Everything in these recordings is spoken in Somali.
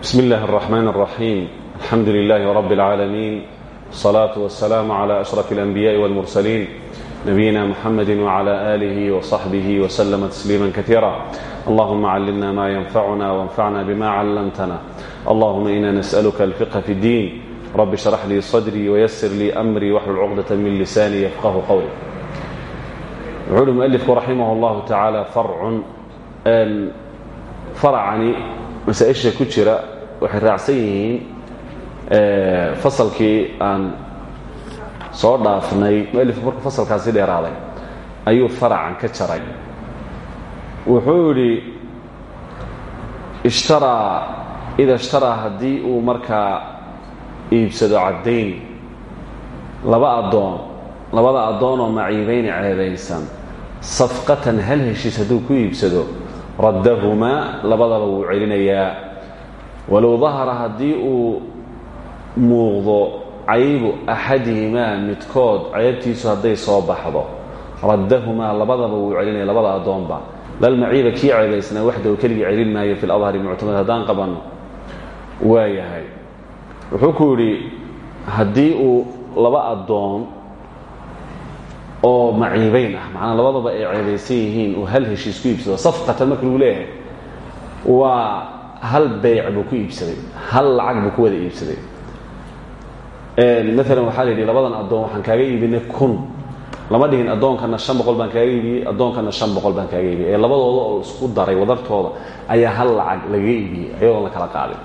بسم الله الرحمن الرحيم الحمد لله رب العالمين الصلاة والسلام على أشرف الأنبياء والمرسلين نبينا محمد وعلى آله وصحبه وسلم تسليما كثيرا اللهم علمنا ما ينفعنا وانفعنا بما علمتنا اللهم إنا نسألك الفقه في الدين رب اشرح لي صدري ويسر لي أمري واحلل عقدة من لساني يفقه قولي wuxuu uhi mualifku raximah اllahu tacaala farcun faracani masaa-isha ku jira waxay raacsan yihiin fasalkii aan soo dhaafnay. Mualifku markuu fasalkaasi dheeraaday ayuu faracan ka jaray. Wuxuu yidhi ishtaraa ida ishtaraa haddii uu markaa iibsado caddayn laba addoon labada addoon oo maciibayni ceebaysan safqatan hal heshiis hadduu ku iibsado raddahumaa labadaba wuu celinayaa walow dahara haddii uu muuqdo caybu axadihimaa midkood ceebtiisu hadday soo baxdo raddahumaa labadaba wuu celinaya labada addoonba. Lal maciiba kii ceebaysnaa waxdahu keligii celin maayo fi ladhari muctamad haddaan qabanno waa yahay. Wuxuu ku yidhi haddii uu laba addoon oo maciibayn ah macnaa labadaba ay ceebaysan yihiin hal heshiis ku iibsado safqatan marka leeyahay waa hal beyc buu ku iibsaday hal lacag buu ku wada iibsaday. Maalan waxaa la labadan addoon waxaan kaaga iibinay kun. Lama dhigin addoonkana shan boqol baan kaaga iibiyey addoonkana shan baan kaaga iibiyey. Ee labadooda oo isku daray wadartooda ayaa hal lacag lagaga iibiyey ayadoon la kala qaadin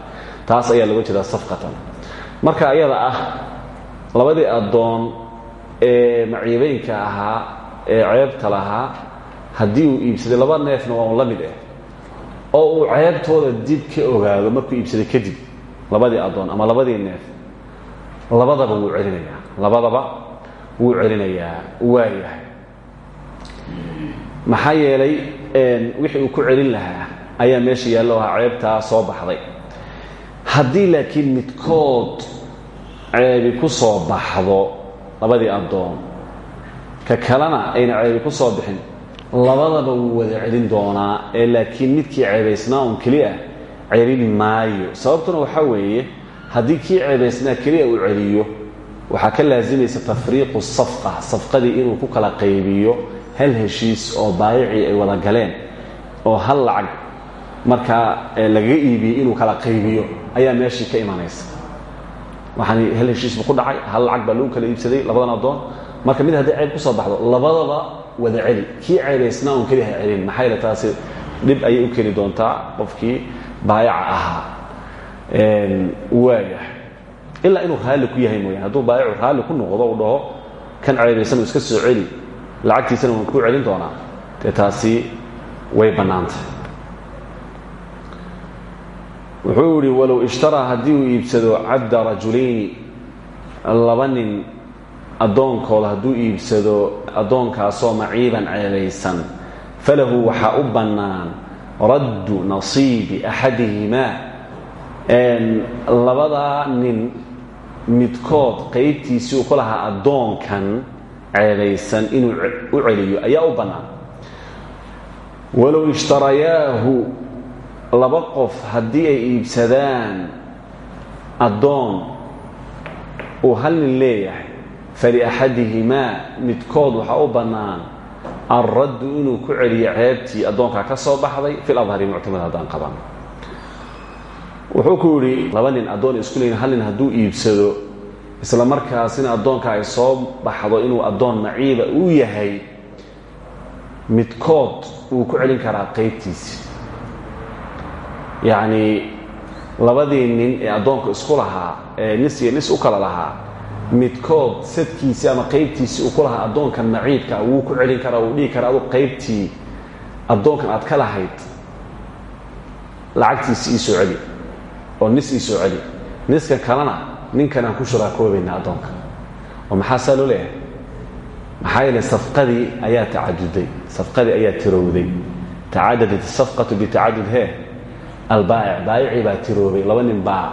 taas ayaa looga jeedaa safqatan. Marka ayada ah labadii addoon ee maciibeynka ahaa ee ceebta lahaa haddii uu iibsaday laba neefna waa la mid ah oo uu ceebtooda dib ka ogaado markuu iibsaday kadib labadii addoon ama labadii neef labadaba wuu celinayaa labadaba wuu celinayaa waa yahay maxaa yeelay wixii uu ku celin lahaa ayaa meesha yaallo ahaa ceebtaa soo baxday. Haddii laakiin midkood ceebi ku soo baxdo labadii addoon ka kalena ayna ceebi ku soo bixin labadaba wuu wada celin doonaa ee laakiin midkii ceebaysnaa un keliya celin maayo. Sababtuna waxaa weeye haddii kii ceebaysnaa keliya uu celiyo waxaa ka laasimaysa tafriiqu safqa safqadii inuu ku kala qaybiyo hal heshiis oo baayicii ay wada galeen oo hal lacag markaa lagaga iibiyey inuu kala qaybiyo ayaa meeshii ka imanaysa. Waxaan hal heshiis ku dhacay hal lacag baa lagu kala iibsaday labadan addoon. Marka mid haddii ceeb ku soo baxdo labadaba wada celi kii ceebaysnaa un keliya ha celin. Maxaa yeele taasi? Dhib ayay u keeni doontaa qofkii baayaca ahaa. Waayahay ilaa inuu raalli ku yahay mooyane hadduu baayacu raalli ku noqdo uu dhaho kan ceebaysan uu iska soo celi. Lacagtiisana waan kuu celin doonaa. Taasi way bannaantay. Wuxuu yihi walow ishtaraa uu iibsado cabda rajulayni laba nin addoonkooda hadduu iibsado addoonkaasoo maciiban ceebaysan falahu waxaa u bannaan raddu nasiibi axadihimaa. Labadaa nin midkood qaybtiisii uu ku lahaa addoonkan ceebaysan inuu u celiyo ayaa u bannaan. Walow ishtarayaahu laba qof haddii ay iibsadaan addoon uu hal nin leeyahay faliaxadihimaa midkood waxaa u bannaan alraddu inuu ku celiyo ceebtii addoonkaa ka soo baxday fil adhari muctamad haddaan qaban. Wuxuu ku yidhi laba nin addoon isku leeyihiin hal nin hadduu iibsado isla markaasina addoonka ay soo baxdo inuu addoon maciiba uu yahay midkood wuu ku celin karaa qaybtiisi. Yacnii labadii nin ee addoonka isku lahaa ee nis iyo nis u kala lahaa midkood sadkiisii ama qaybtiisii uu ku lahaa addoonkan maciibka wuu ku celin karaa wuu dhihi karaa adu qaybtii addoonkan aad ka lahayd lacagtiisi ii soo celi oo nis ii soo celi. Niskan kalena ninkanaan ku shuraakoobayna addoonka. Oo maxaa saa loo leeyahay? Maxaa yeele safqadii ayaa tacaduday safqadii ayaa tirowday. Tacadadat isafqatu bitacadud he albaa'ic baayicii baa tiroobay. Laba nin baa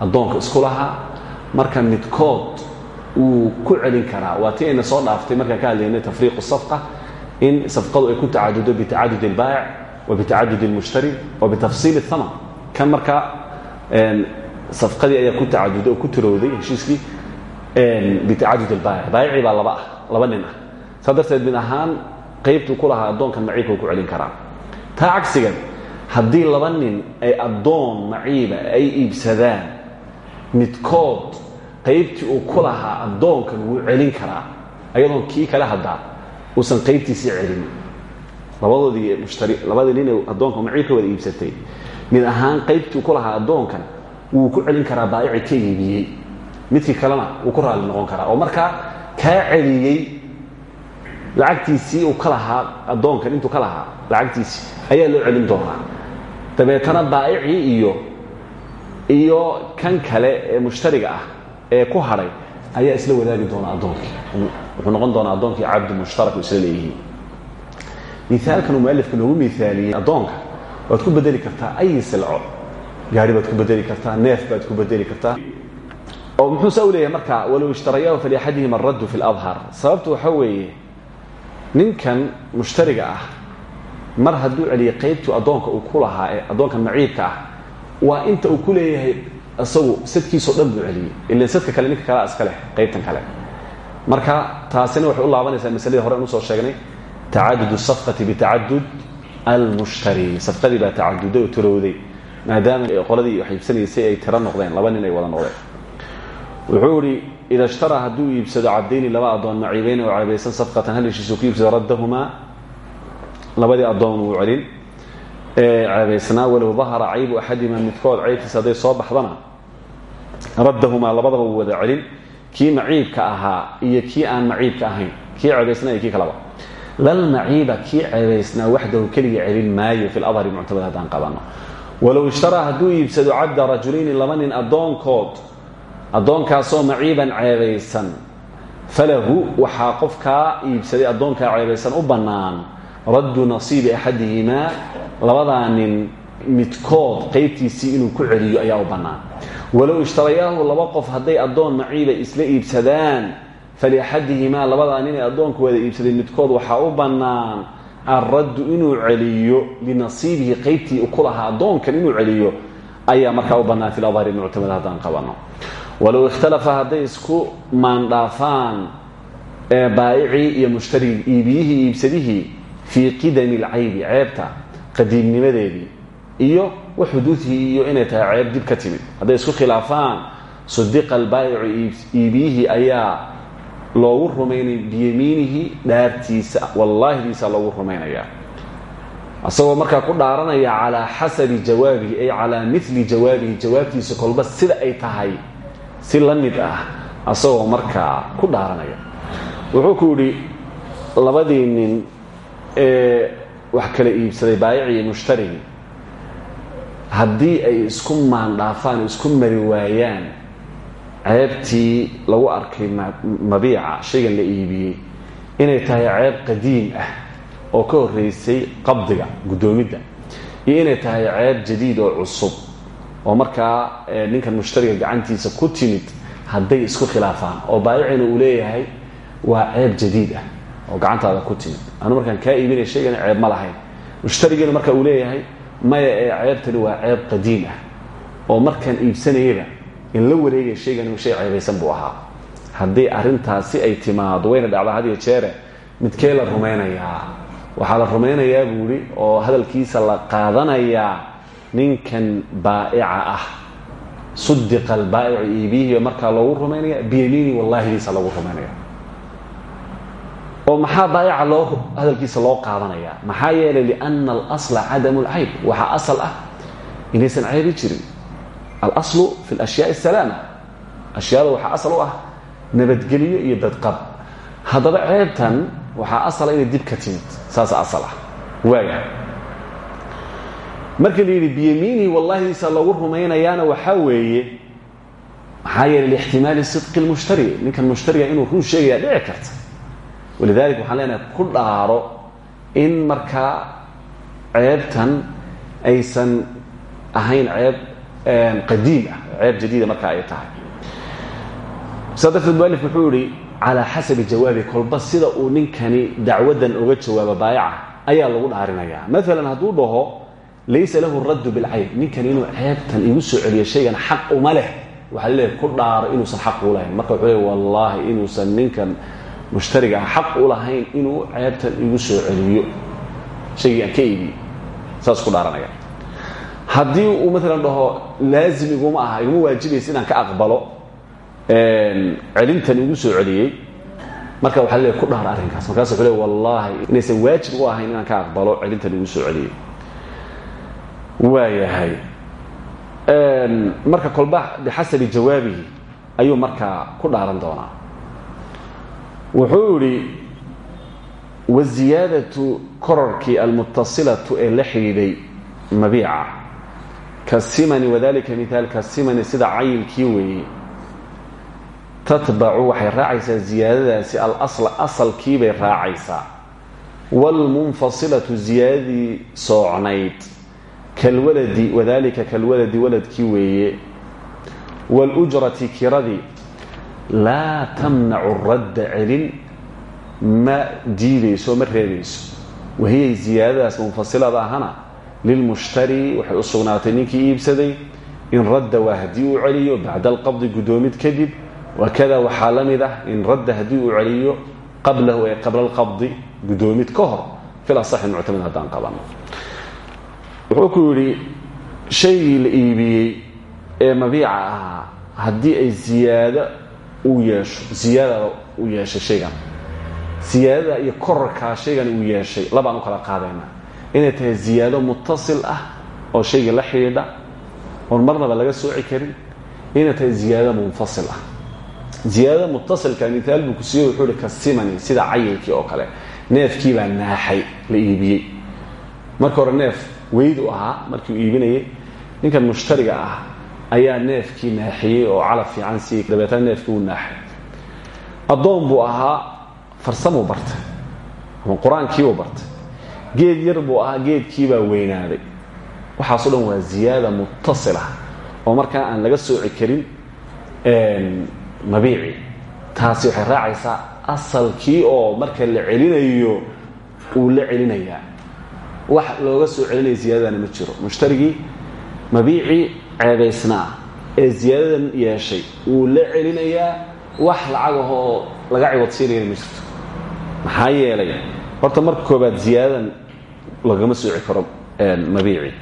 addoonka isku lahaa. Marka midkood wuu ku celin karaa. Waa tii ayna soo dhaaftay markaan ka hadlaynay tafriiqu safqa in safqadu ay ku tacadudo bitacadud albaa'ic wa bitacadud almushtari wa bitafsiil ahaman kan markaa safqadii ayaa ku tacaduday oo ku tirowday heshiiskii bitacadud albaayic baayicii baa laba ah laba nin ah. Saa darteed mid ahaan qaybtuu ku lahaa addoonkan maciibka ku celin karaa. Taa cagsigan haddii laba nin ay addoon maciiba ay iibsadaan midkood qaybtii uu ku lahaa addoonkan wuu celin karaa ayadoon kii kale haddaa uusan qaybtiisii celin. Labadoodii mushtari labadii nin ee addoonka maciibka wada iibsatay mid ahaan qaybtii ku lahaa addoonkan wuu ku celin karaa baayici ka iibiyey midkii kalena wuu ku raali noqon karaa oo markaa kaa celiyey lacagtiisii uu ka lahaa addoonkan intuu ka lahaa lacagtiisii ayaa loo celin doonaa. Dabeetana baa'icii iyo iyo kan kale ee mushtariga ah ee ku hadhay ayaa isla wadaagi doona addoonkii wuxuu noqon doonaa addoonkii cabdi mushtarak isla leeyihiin. Miaalkan uu mualifka noogu miaaliyey addoonka waad ku bedeli kartaa ay silco. Gaari baad ku bedeli kartaa neef baad ku bedeli kartaa. Oo muxuu saa u leeyahay marka walow ishtarayaahu faliaxadihim araddu fi ladhar sababtu waxa weeye ninkan mushtariga ah mar hadduu celiyay qaybtuu addoonka uu ku lahaa ee addoonkan maciibka ah waa inta uu ku leeyahay isagu sadkiisao dhan buu celiyey. Ilan sadka kale ninka kalea iska qaybtan kale. Marka taasina waxay u laabanaysaa masaladii hore an u soo sheegnay. Tacadud safqati bitacadud almushtari. Safqadii baa tacaduday oo tirowday maadaama qoladii wax iibsanaysay ay tiro noqdeen laba nin ay wada noqdeen. Wuxuu ihi ida ishtaraa hadduu iibsado cabdayni laba addoon maciibeyn oo ceebaysan safqatan hal heshiisu ku iibsado raddahumaa labadii addoon celin ceebaysnaa walow dahara caybu axadima midkood ceybtiisa hadday soo baxdana raddahumaa labadaba wada celin. Kii maciibka ahaa iyo kii aan maciibka ahayn. Kii ceebaysnaa iyo kii kalaba. Lal maciiba kii ceebaysnaa waxdahu keligii celin maayo fi ladhari muctamad haddaan qabano walow ishtaraa hadduu iibsado cabda rajulayni laba nin addoonkood addoonkaasoo maciiban ceebaysan falahu waxaa qofkaa iibsaday addoonkaa ceebaysan u bannaan raddu nasiibi axadihimaa labadaa nin midkood qaybtiisii inuu ku celiyo ayaa u bannaan. Walow ishtarayaahu laba qof hadday addoon maciiba isla iibsadaan faliaxadihimaa labadaa nin ee addoonku wada iibsaday midkood waxaa u bannaan alraddu inuu celiyo linasiibihi qaybtii ku lahaa addoonkan inuu celiyo ayaa markaa u bannaan fi ladhari muctamad haddaan qabano. Walow ikhtalafa hadday isku maandhaafaan baa'icii iyo mushtarigii iibiyihii iibsadihii fii qidami alcaybi ceebta qadiimnimadeedii iyo wa iyo inay tahay ceeb dib ka timid. Hadday isku khilaafaan sudiqa albaa'icu iibiyihii ayaa loogu rumaynay biyamiinihi dhaartiisa wallaahidiisa loogu rumaynayaa asagoo markaa ku dhaaranaya calaa xasabi jawaabihi ay calaa mili jawaabihi jawaabtiisa kolba sida ay tahay si la mid ah asagoo markaa ku dhaaranaya. Wuxuu ku yidhi labadii nin ee wax kala iibsaday baayicii iyo mushtarigii. Haddii ay isku maandhaafaan isku mari waayaan ceebtii lagu arkay mabiica shaygan la iibiyey inay tahay ceeb qadiim ah oo ka horreysay qabdiga guddoomidda iyo inay tahay ceeb jadiid oo cusub oo markaa ninkan mushtariga gacantiisa ku timid hadday isku khilaafaan oo baayicina uu leeyahay waa ceeb jadiid ah oo gacantaada ku timid. Anu markaan kaa iibinaya shaygana ceeb ma lahayn. Mushtarigina marka uu leeyahay maya ee ceebtani waa ceeb qadiim ah. Oo markaan iibsanayaba in la wareegaya shaygan shay ceebaysan buu ahaa. Haddii arintaasi ay timaado wayna dhacdaa hadiyo jeere midkee la rumaynayaa waxaa la rumaynayaa buu ihi oo hadalkiisa la qaadanayaa ninkan baa'ica ah. Sudiqa albaa'icu iibiyihiiba markaa loogu rumaynaya biyamiini wallaahidiisa lagu rumaynaya oo maxaa baa'ica loo hadalkiisa loo qaadanaya maxaa yeelay liana alasla cadamu lcayb waxaa asal ah inaysan caybi jirin. Alaslu fi lashyaai asalaama ashyaada waxaa asal u ah nabadgelyo iyo dadqab. Haddaba ceebtan waxaa asala inay dib ka timid. Saasa asal ah. Waaya marka la yidhi biyamiinihi wallaahidiisa lagu rumaynayaana waxaa weeye. Maxaa yeelay lixtimaali sidqi lmushtari ninkan mushtariga inuu run sheegaya dhici karta walidalik waxaan leenahay ku dhaaro in markaa ceebtan aysan ahayn ceeb qadiim ah ceeb jadiida markaa ay tahay. Saa darteed mualif wuxuu yihi calaa xasabi jawaabi sida uu ninkani dacwadan uga jawaabo baayaca ayaa lagu dhaarinayaa maalan hadduu dhaho laysa lahu raddu bilcayb ninkan inuu ceebtan igu soo celiyo shaygan xaq uma leh. Waxaa la leeyahay ku dhaaro inuusan xaq u lahayn. Marka wuxuu leey wallaahi inuusan ninkan mushtariga ah xaq u lahayn inuu ceebtan igu soo celiyo. Shaygii aan ka saas ku dhaaranaya. Haddii uu maalan dhaho laazim iguma aha iguma waajibaysa inaan ka aqbalo celintan igu soo celiyey marka waxaa la leeyahay ku dhaar arrinkaas. Markaas wuxuu wallaahi inaysan waajib u ahayn inaan ka aqbalo celintan igu soo celiyey. Waayahay. Marka kolba bixasabi jawaabihi ayuu markaa ku dhaaran doonaa wuxuu idhi waziyaadatu kororkii almutasilatu ee la xidhiidhay mabiica. Kasimani wadalika miaal kasimani sida cayilkii weeye tatbacu waxay raacaysaa ziyaadadaasi alasla asalkiibay raacaysaa. Waalmunfasilatu ziyaadadii soocnayd. Kalwaladi wadalika kalwaladi waladkii weeye laa tamnacu radda celin ma diidayso ma reebayso wahiyay ziyaadadaas munfasilada ahana lilmushtari waxay u sugnaatay ninkii iibsaday in radda waa haddii uu celiyo bacda alqabdi guddoomid kadib wakada waxaa la mid ah in radda haddii uu celiyo qablahu ay qabla alqabdi guddoomid ka hor fil asaxi muctamid haddaan qabano wuxuu ku yidhi shaygii la iibiyey ee mabiica ahaa haddii ay ziyaado uu yeesho ziyaadada uu yeeshay shaygan. Ziyaadada iyo korarkaa shaygan uu yeeshay labaan u kala qaadaynaa inay tahay ziyaado mutasil ah oo shayga la xidhiidha oon marnaba laga sooci karin. Inay tahay ziyaado munfasil ah. Ziyaadada mutasilka miaal buu ku siiye wuxuu hi kasimani sida cayilkii oo kale. Neefkii baa naaxay la iibiyey. Marka hore neef weydu ahaa markii uu iibinayay ninkan mushtariga ah ayaa neefkii naaxiyey oo calaf fiican siiyey dabeetna neefkii uu naaxay. Addoon buu ahaa farsamuu bartay ama qur'aankiibuu bartay. Geed yar buu ahaa geedkiibaa weynaaday. Waxaaso dhan waa ziyaada muttasil ah oo markaa aan laga sooci karin mabiici. Taasi waxay raacaysaa asalkii oo marka la celinayo uu la celinayaa. Wax looga soo celinaya ziyaadadana ma jiro. Mushtarigii mabiicii ceebaysnaa. Ee ziyaadadan yeeshay. Wuu la celinayaa wax lacagahoo laga ciwadsiinayana ma jirto. Maxaa yeelay? Horta marka koobaad ziyaadadan lagama sooci karo mabiici.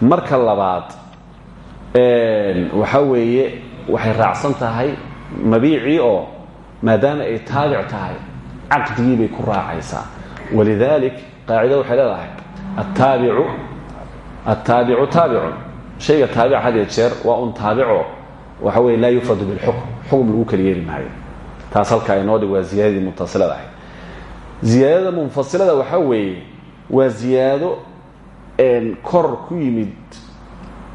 Marka labaad waxaa weeye waxay raacsan tahay mabiicii oo maadaama ay taabic tahay caqdigii bay ku raacaysaa. Walidaalik qaacida waxay leedahay attaabicu attaabicu taabicun shayga taabica had iyo jeer waa un taabico waxa weye laa yufradu bilxukm xukm lagu kala yeeli maayo. Taas halkaa inoo dhig waa ziyaadadii mutasilada ahayd. Ziyaadada munfasilada waxaa weeye waa ziyaado kor ku yimid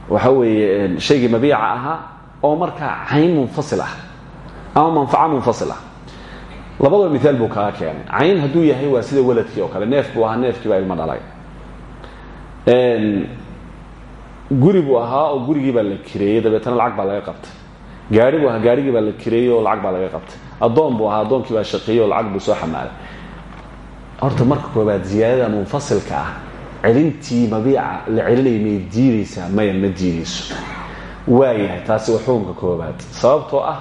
waxa weeye shaygii mabiica ahaa oo markaa cayn munfasil ah ama manfaco munfasil ah. Labadaba miaal buu kaga keenay. Cayn hadduu yahay waa sida waladkii oo kale neef buu ahaa neefkii baa ilma dhalay guri buu ahaa oo gurigii baa la kireeyey dabeetana lacag baa laga qabtay. Gaari buu ahaa gaarigii la kireeyey oo lacag baa laga qabtay. Addoon buu ahaa addoonkii baa oo lacag buu soo xamaalay horta marka koobaad ziyaadada munfasilka ah celintii mabiica la celinaya may diidaysaa maya ma diidayso. Waayahay taasi waa xukunka koobaad sababtoo ah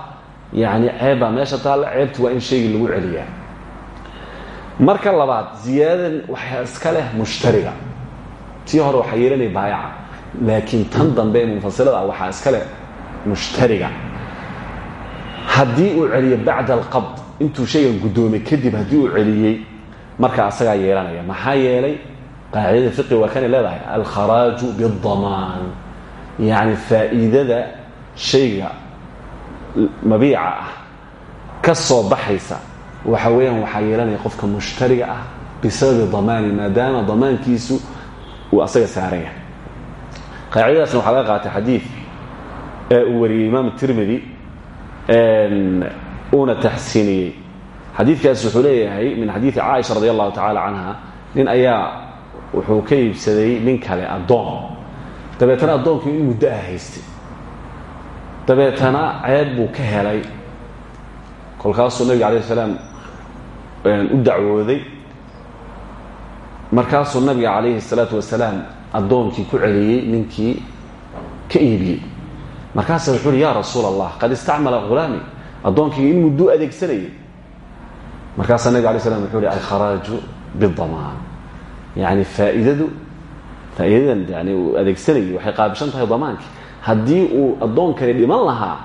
yani ceebbaa meesha taalla ceebtu waa in shaygii lagu celiyaa. Marka labaad ziyaadadan waxaa iska leh mushtariga. Tii hore waxaa yeelanaya baayaca laakiin tan dambe munfasilada ah waxaa iska leh mushtariga. Haddii uu celiyo bacda alqabd intuu shaygan guddoomay kadib haddii uu celiyey marka asagaa yeelanaya. Maxaa yeelay qaacidada fiqi waa kanay leedahay alkharaaju bidamaan yacni faa'iidada shayga mabiica ah ka soo baxaysa waxa weeyaan waxaa yeelanaya qofka mushtariga ah bisababi damaani maadaama damaankiisu uu asaga saaran yahay qaacidadaasna waxaa laga qaatay xadiid ee uu wariyey imaam tirmidi uuna taxsiiniyey. Xadiidkaas wuxuu leeyahay min xadiidi caaisha radi allahu tacaala canha nin ayaa wuxuu ka iibsaday nin kale addoon. Dabeetana addoonkii in muddo ah haystay. Dabeetana ceeb buu ka helay. Kolkaasuu nabiga alayh salaam u dacwooday. Markaasuu nabiga calayhi الsalaatu wasalaam addoonkii ku celiyey ninkii ka iibiyey markaasa wuxuu uhi ya rasuul allah qad istacmala hulaami addoonkii in mudduu adeegsanayay markaasaa nabig alay slam wuxuu hi alkharaaju bidamaan yani faa'iidadu faa'iidadan yani uu waxay qaabishan tahay damaankii haddii uu addoonkani dhiman lahaa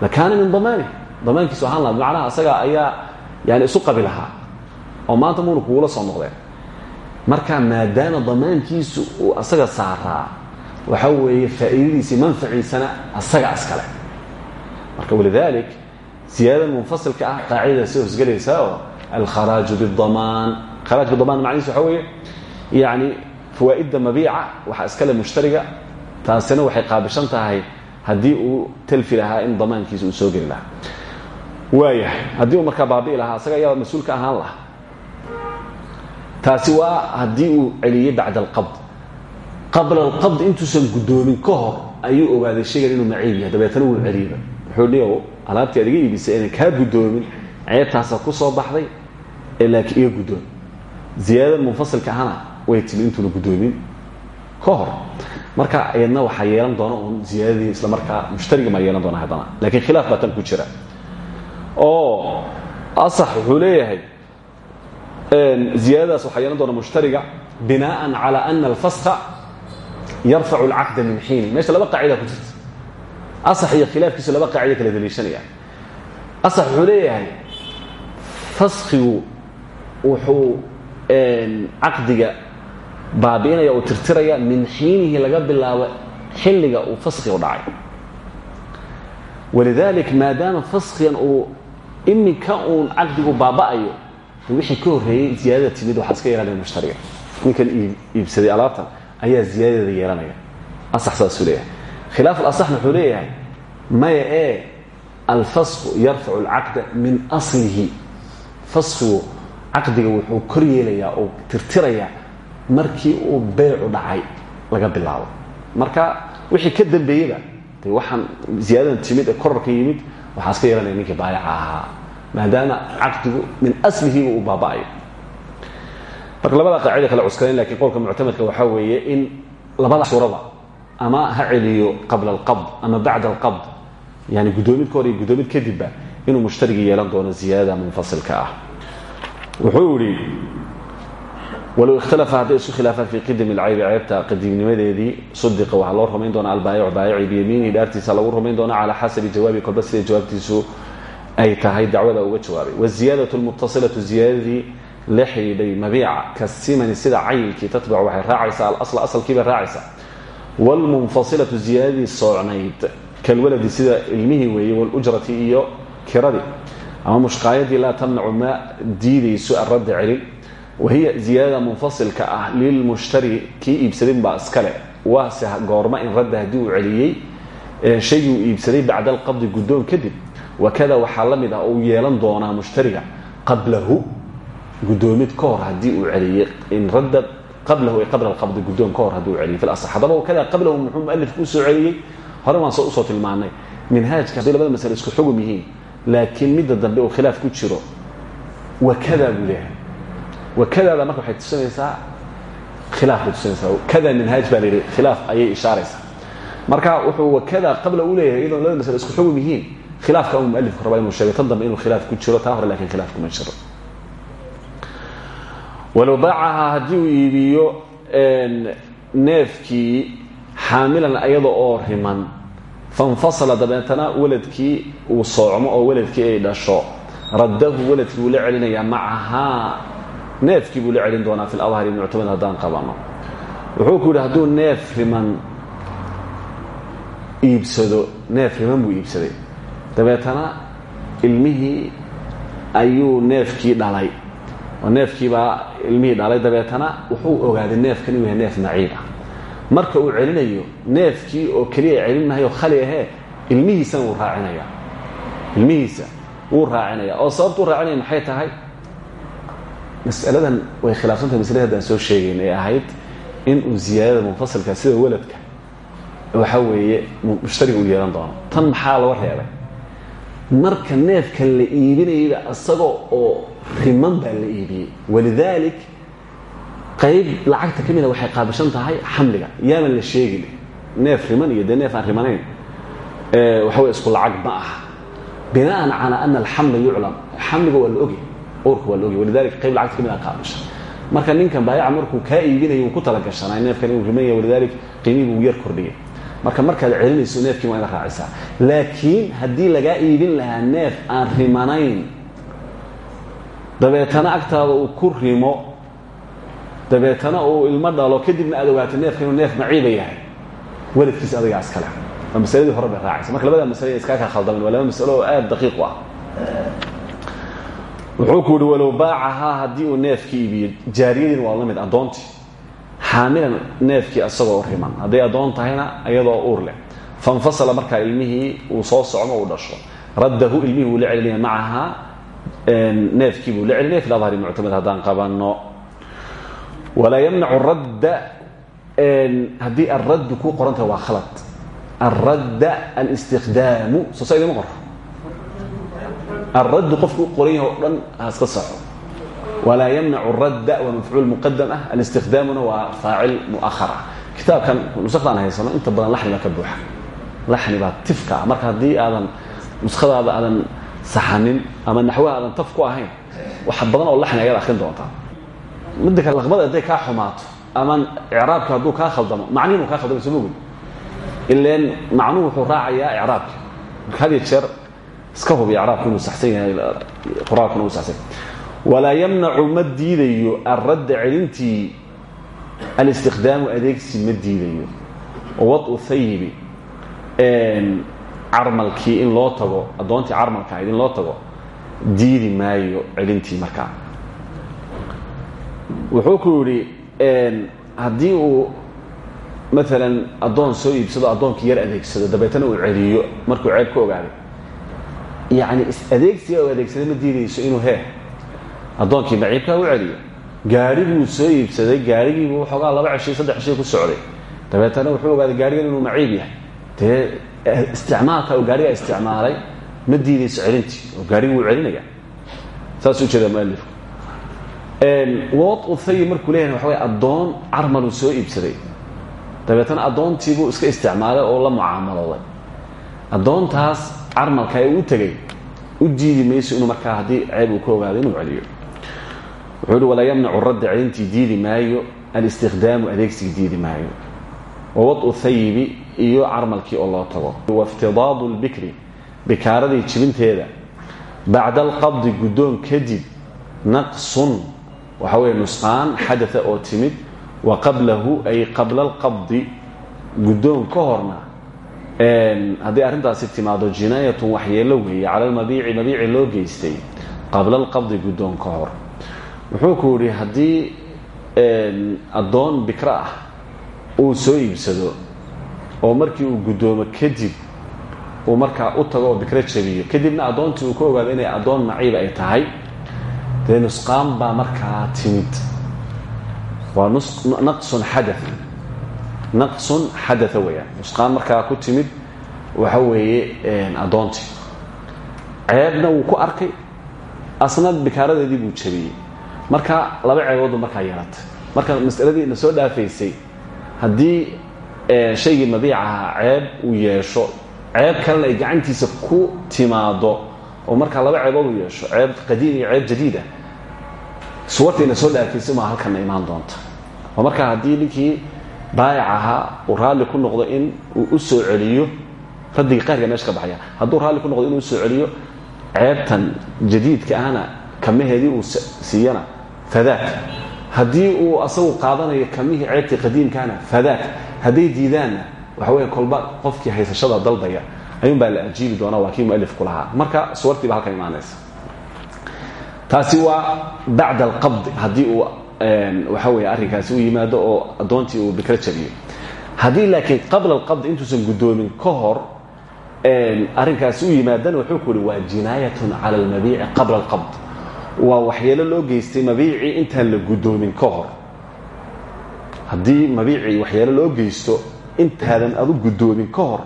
lakaana min damaani damaankiisu ahaan laha bimacnaha ayaa yani isu oo maanta muuna kugula soo noqdeen marka maadaama damaankiisu uu asaga saaraa waxa weeye faa'iidadiisii manfaciisana asaga askale. Marka walidalik ziyaadadan munfasilka ah qaacidada soo hosgelaysaa oo alkharaaju bidamaan kharaaj bidamaan macnihiis waxa weeye yani fawaa'idda mabiica waxaa iskale mushtariga taasina waxay qaabishan tahay haddii uu talfi lahaa in damaankiisa uu soo geli lahaa. Waayahay haddii uu markaa baabi'i lahaa asaga ayaa mas'uulka ahaan laha taasi waa haddii uu celiyey bacda alqabd. Qabla alqabd intuusan guddoomin ka hor ayuu ogaaday shaygan inuu maciib yahay dabeetana wuu celiyba wuxuu dhigow alaabtii aad iga iibisay inay kaa guddoomin ku soo baxday ee laakiin iga guddoon ziyaadadan munfasilka ahana way timi intuuna guddoomin ka hor. Marka iyadna waxaa yeelan doona uun ziyaadadii isla markaa mushtariga maa yeelan doona haddana. Lakiin khilaaf baa tan ku jira. Oo asax wuxuu leeyahay ziyaadadaas waxaa yeelan doona mushtariga binaan calى ana alfaska yarfacu اlcaqda min xiini meesha laba qaacida ku jirta. Asax iyo khilaafkiisu laba qaacida kala daliishanaya. Asax wuxuu leeyahay faskigu wuxuu caqdiga baabi'inaya uu tirtiraya min xiinihi laga bilaabo xilliga uu faskigu dhacay. Walidalik maadaama faskigan uu iminka uun caqdigu baaba'ayo wixii ka horreeyey ziyaadada timid waxaa iska yeelanaya mushtariga ninkan iibsaday alaabtan ayaa ziyaadadeeda yeelanaya. Asax saasuu leeyahay. Khilaaf alasaxna wuxuu leeyahay maya ee alfasku yarfacu alcaqda min aslihi. Fasqigu caqdiga wuxuu kor yeelayaa oo tirtirayaa markii uu beycu dhacay laga bilaabo. Marka wixii ka dambeeyeba de waxaan ziyaadadan timid ee yimid waxaa iska yeelanaya ninkii baayaca ahaa maadaama caqdigu min aslihiiba uu baaba'ayo marka labada qaacida kale cuskanayn lakiin qowlka muctamadka waxaa weeye in labada suurada ama ha celiyo qabla alqabd ama bacda alqabd yani guddoomid ka hor iyo guddoomid kadibba inuu mushtarigi yeelan doono ziyaadada munfasilka ah. Wuxuu yihi walow ikhtalafa hadday isku khilaafaan fii qidami lcaybi ceebta qadiimnimadeedii sudiqa waxaa loo rumayn doonaa albaayicu baayici biyamiinihi dhaartiisa lagu rumayn doonaa calaa xasabi jawaabi kolba siday jawaabtiisu ay tahay dacwada uga jawaabay. Waziyadatu lmuttasilatu ziyaadadii la xidhiidhay mabiica kasimani sida cayilkii tatbicu waxay raacaysaa alasla asalkiibay raacaysaa. Wlmunfasilatu ziyaadadii soocnayd kalwaladi sida ilmihii weeye walujrati iyo kiradii. Ama mushqaayadii laa tamnacu ma diidayso aradda celin. Wahiya ziyaadada munfasilka ah lilmushtari kii iibsadin baa iskale waase goorma in radda haddii uu celiyey shaygii uu iibsaday bacda alqabdi guddoon kadib wakada waxaa la mid ah uu yeelan doonaa mushtariga qablahu guddoomid ka hor haddii uu celiyey in radda qablahu qabla alqabdi guddoon ka hor haddii uu celiyey fi lasax haddaba wakada qablahu muxuu mualifku u soo celiyey hore waan soo u soo tilmaanay minhaajka hadday labada isku xugum yihiin laakiin midda dambe uu khilaaf ku jiro wakada buu leeyahay. Wakadaada marka waxay tusinaysaa khilaaf bay tusinaysaa. Kada minhaaj baa khilaaf ayay ishaaraysaa. Marka wuxuu wakada qabla u leeyahay iyadoo labada masale isku xugum yihiin khilaafka uu mualifku rabaa inuu sheego tan inuu khilaaf ku jiro taa hore laakiin khilaaf kuma jiro walow baacahaa haddii uu iibiyo neefkii xaamilan ayada oo riman fanfasala dabeetana weladkii uu soocmo oo weladkii ay dhasho raddahu weladkii wuu la celinayaa macahaa neefkii buu la celin doonaa fi ladhari muctamad haddaan qabano wuxuu ku yidhi neef riman iibsado neef riman buu iibsaday dabeetana ilmihii ayuu neefkii dhalay. Oo neefkiibaa ilmihii dhalay dabeetana wuxuu ogaaday neefkan inuu yahay neef naciib ah. Marka uu celinayo neefkii oo keliya celin mahayo khali ahee ilmihiisana wuu raacinaya ilmihiisa wuu raacinaya oo sababtuu raacinaya maxay tahay? Masaladan way khilaafsantahay maslada haddaan soo sheegayn ee ahayd inuu ziyaadada munfasilka sida weladka waxa weeye mushtariga uu yeelan doono. Tan maxaa loo reebay marka neefka la iibinayaba isagoo oo riman baa la iibiyey. Walidaalik qayb lacagta ka mida waxay qaabishan tahay xamliga. Yaaman la sheegin neef riman iyo neef aan rimanayn waxa wey isku lacag ma aha. Binaan calaa ana alxamla yuclam. Xamliga waa la ogy uurka waa la ogy walidalika qayb lacagta ka mid a qaabishan marka ninkan baayaca markuu kaa iibinaya uu ku talagashanay neefkan inuu riman yahay. Walidalik qiimihii yar kordhiyay marka markaad celinayso neefkiin waa inaad raacisaa. Laakiin haddii lagaa iibin lahaa neef aan rimanayn dabeetana agtaada uu ku rimo dabeetana uu ilmo dhalo kadibna aad ogaato neefka inuu neef maciiba yahay. Weladkiisa adigaa iskale waa masaladii hore bay raacaysa marka labada masale iskaa kaa khaldamin waa masalo oo aad daqiiq u ah. Wuxuu ku yihi walow baacahaa uu neefkii iibiyo jaariyadiin waa xaamilan neefkii isagoo riman hadday addoon tahayna iyadoo uur leh fanfasala markaa ilmihii uu soo socmo uu dhasho. Raddahu ilmihii wuu la celinaya macahaa neefkii buu la celinaya adhari muctamad haddaan qabanno. Walaa yamnacu radda haddii alraddu kuu qorantahay waa khalad. Alradda alistiqdaamu. Soo sa idima qoro? Alraddu qofku u qoran yahay o dhan haska saxo walaa yamnacu radda waa mafcuul muqadam ah alistiqdaamuna waa faacil muahar ah kitaabkan nusakhdaan haysano inta badan laxni baa ka buuxa laxni baa tifka ah marka haddii aadan nuskhadaada aadan saxanin ama naxwaha aadan taf ku ahayn wax badan oo laxni ayaad akrin doontaa midda kale laqbada hadday kaa xumaato ama icraabki hadduu kaa khaldamo macnihin uu kaa khaldamay soo mogin ileen macnuhu wuxuu raacayaa icraabki marka had iyo jeer iska hubi icraabku inuu saxsan yahay quraalkuna uu saxsan walaa yamnacu ma diidayo alradda celintii alistiqdaamu adeegsi ma diidayo. Wadu hayibi carmalkii in loo tago addoontii carmalka ahayd in loo tago diidi maayo celintii markaa wuxuu ku yidhi haddii uu maalan addoon soo iibsado addoonkii yar adeegsado dabeetana uu celiyo markuu ceeb ka ogaaday. Yacni adeegsiga u adeegsaday ma inuu hee addoonkii maciibkaa u celiyo. Gaariguu soo iibsaday gaarigiibuu waxoogaa laba ceshay saddex ceshay ku socday. Dabeetana wuxuu ogaaday gaarigan inuu maciib yahay. Dee isticmaalka uu gaarigaa isticmaalay ma diidayso celintii oo gaarigii wuu celinaya saasuu jeeda mualifku wadu hayi markuu leeyahay waxa way addoon carmaluu soo iibsaday. Dabeetana addoontiibuu iska isticmaalay oo la mucaamalooday addoontaas carmalka ee u tegey u diidi inuu markaa haddii ceeb uu ka ogaado inuu celiyo wuxuu hi walaa yamnacu radda celintii diidi maayo alistiqdaamu adeegsigii diidi maayo. Wawadu hayibi iyo carmalkii oo loo tago. Waiftidaadu lbikri bikaaradii jibinteeda. Bacda alqabdi guddoon kadib naqsun waxa weeye nusqaan xadaa oo timid wa qablahu ay qabla alqabdi guddoon ka horna haddii arrintaasi timaado jinaayatun waxyeelo weeye cala almabiici mabiici loo geystay qabla alqabdi guddoon ka hor wuxuu ku yidhi haddii addoon bikro ah uu soo iibsado oo markii uu guddoomo kadib uu markaa u tago oo bikro jabiyo kadibna addoontii uu ka ogaado inay addoon maciib ay tahay dee nusqaan baa markaa timid. Waa naqsun xada naqsun xadaa weeyaan. Nusqaan markaa ku timid waxa weeye addoontii. Ceebna wuu ku arkay. Asna bikaaradeedii buu jabiyey marka laba ceeboodu markaa yeelatay marka masaladii na soo dhaafaysay haddii shaygii mabiic ahaa ceeb uu yeesho ceeb kalena ay ku timaado oo markaa laba ceebood uu yeesho ceeb qadiim iyo ceeb jadiida suwartayna soo dhaafaysay maa halkanna imaan doonta oo markaa haddii ninkii baayac ahaa uu ku noqdo in uu u soo celiyo raddigii qaarka meesha ka baxaya hadduu raalli ku noqdo inuu u soo celiyo ceebtan jadiidka ahna kamaheedii uu siiyana fadaak haddii uu asagu qaadanayo kamihii ceebtii qadiimkaana fadaak hadday diidaanna waxa weeye kolba qofkii haysashada dalbaya ayuunbaa la ajiibi doonaa waa kii mualifku lahaa. Marka suwartiiba halkan imaanaysa taasi waa bacda alqabdi haddii uu waxa weeye arrinkaasi u yimaado oo addoontii uu bikro jabiyo haddii laakiin qabla alqabdi intuusan guddoomin ka hor arrinkaasi u yimaadana wuxuu ku uhi waa jinaayatun cala almabiici qabla alqabd waa waxyeelo loo geystay mabiicii intaan la guddoomin ka hor. Haddii mabiicii waxyeelo loo geysto intaadan adu guddoomin ka hor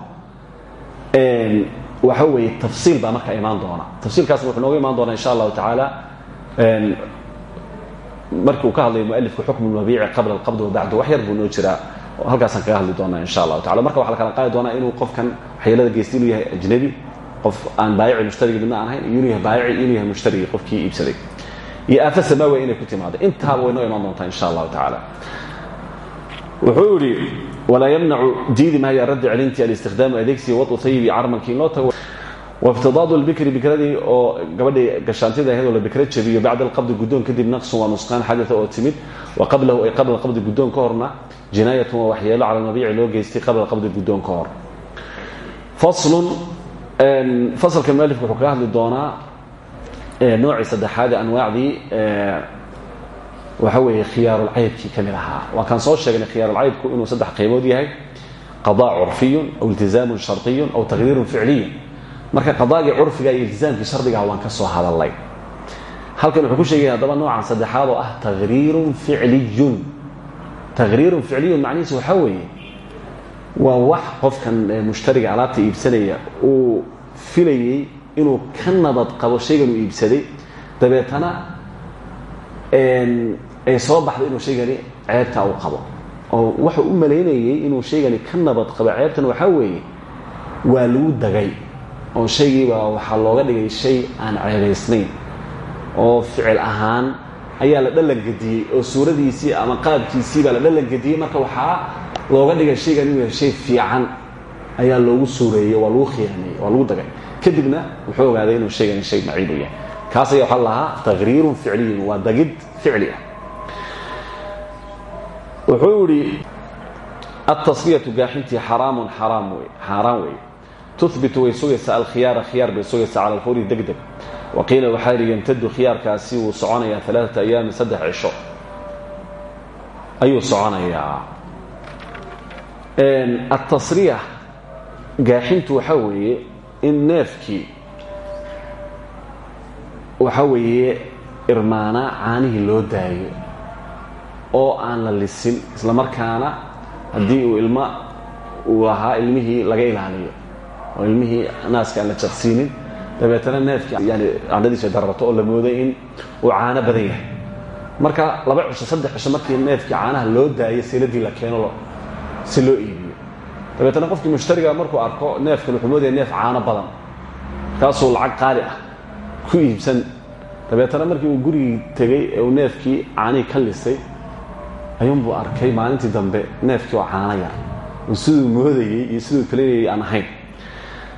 waxa weeye tafsiil baa markaa imaan doona. Tafsiilkaasna wuxuu nooga imaan doonaa insha allahu tacaala. Markii uu ka hadlayo mualifku xukmu lmabiici qabla alqabdi wabacdu wax yar buu noo jiraa. Halkaasaan hadli doonaa insha allahu tacala marka waxa la kala qaadi doonaa inuu qofkan waxyeelada geysta inuu yahay ajnabi qof aan baayici mushtarigi midna aan ahayn inuu yahay baayici inuu yahay mushtarigi qofkii iibsaday. Iyo aafa samaawiya inay ku timaado intaaba way noo imaan doontaa insha allahu tacaala. Wuxuu idhi walaa yamnacu diidi mahaya raddi celintii alistikhdaam adeegsiga wadu tayibi carmalkii in loo tago wاftidaadu اlbikri bikradii oo gabadhii gashaantida ahayd oo la bikro jabiyo bacda alqabdi guddoon kadib naqsun waa nusqaan xadaa oo timid wa qablahu ay qabla qabdi guddoon ka horna jinaayatun waa waxyeelo cala lmabiici loo geystay qabla qabdi guddoon ka hor. Faslun fasalka mualifku wuxuu kaga hadli doonaa noocii saddexaade anwaacdii waxa weeye khiyaarulcaybkii ka mid ahaa. Waa kaan soo sheegnay khiyaarulcaybku inuu saddex qaybood yahay. Qadaa curfiyun aw iltizaamun sharطiyun aw taqdiirun ficliyun. Marka qadaagii curfiga iyo iltizaamkii shardigaha waan ka soo hadalnay halkan wuxuu ku sheegaya haddaba noocan saddexaad oo ah taqriirun ficliyun. Taqriirun ficliyun macnihiisu waxaa weeye waa wax qofkan mushtariga alaabta iibsanaya uu filayey inuu ka nabad qabo shaygan uu iibsaday. Dabeetana ay soo baxday inuu shaygani ceebtaa uu qabo. Oo wuxuu u malaynayey inuu shaygani ka nabad qabo ceebtan waxaa weeye waa lagu dagay. Oo shaygiibaa waxaa looga dhigay shay aan ceebaysnayn. Oo ficil ahaan ayaa la dhallangediyey oo suuradiisii ama qaabkiisii baa la dhallangediyey marka waxaa looga dhigay shaygan inuu yahay fiican ayaa loogu suureeyey waa lagu khiyaameeyey waa lagu dagay. Kadibna wuxuu ogaaday inuu shaygani shay maciib yahay. Kaas ayaa waxaa lahaa taqriirun ficliyun waa dagid ficli ah. Wuxuu yihi altasfiyatu gaaxintii xaraamun xaraam wey xaaraan weeye tuhbitu way sugaysaa alkhiyaara khiyaar bay sugaysaa cala alfawri degdeg. Wa qiila waxaa yidhi yamtadu khiyaarkaasi wuu soconayaa alaaata ayaamin saddex cisho. Ayuu soconayaa altasriya gaaxintu waxaa weeye in neefkii waxaa weeye irmaanaa caanihii loo daayo oo aan la lisin isla markaana haddii uu ilmo uu ahaa ilmihii laga ilaaliyo oo ilmihii naaska aan la jaqsiinin dabeetana neefkii yani oo mooday in uu caano badan yahay. Marka laba cisho saddex cisho markii neefkii caanaha loo daayo seeladii la keeno si loo iibiyo. Dabeetana qofkii mushtariga markuu arko neefkan wuxuu moodaya neef caano badan kaasuu lacag qaali ah ku iibsan. Dabeetana markii uu gurigii tegey ee uu neefkii caanihii ka lisay ayuunbuu arkay maalintii dambe neefkii oo caano yar. Oo siduu moodayey iyo siduu talinayay aan ahayn.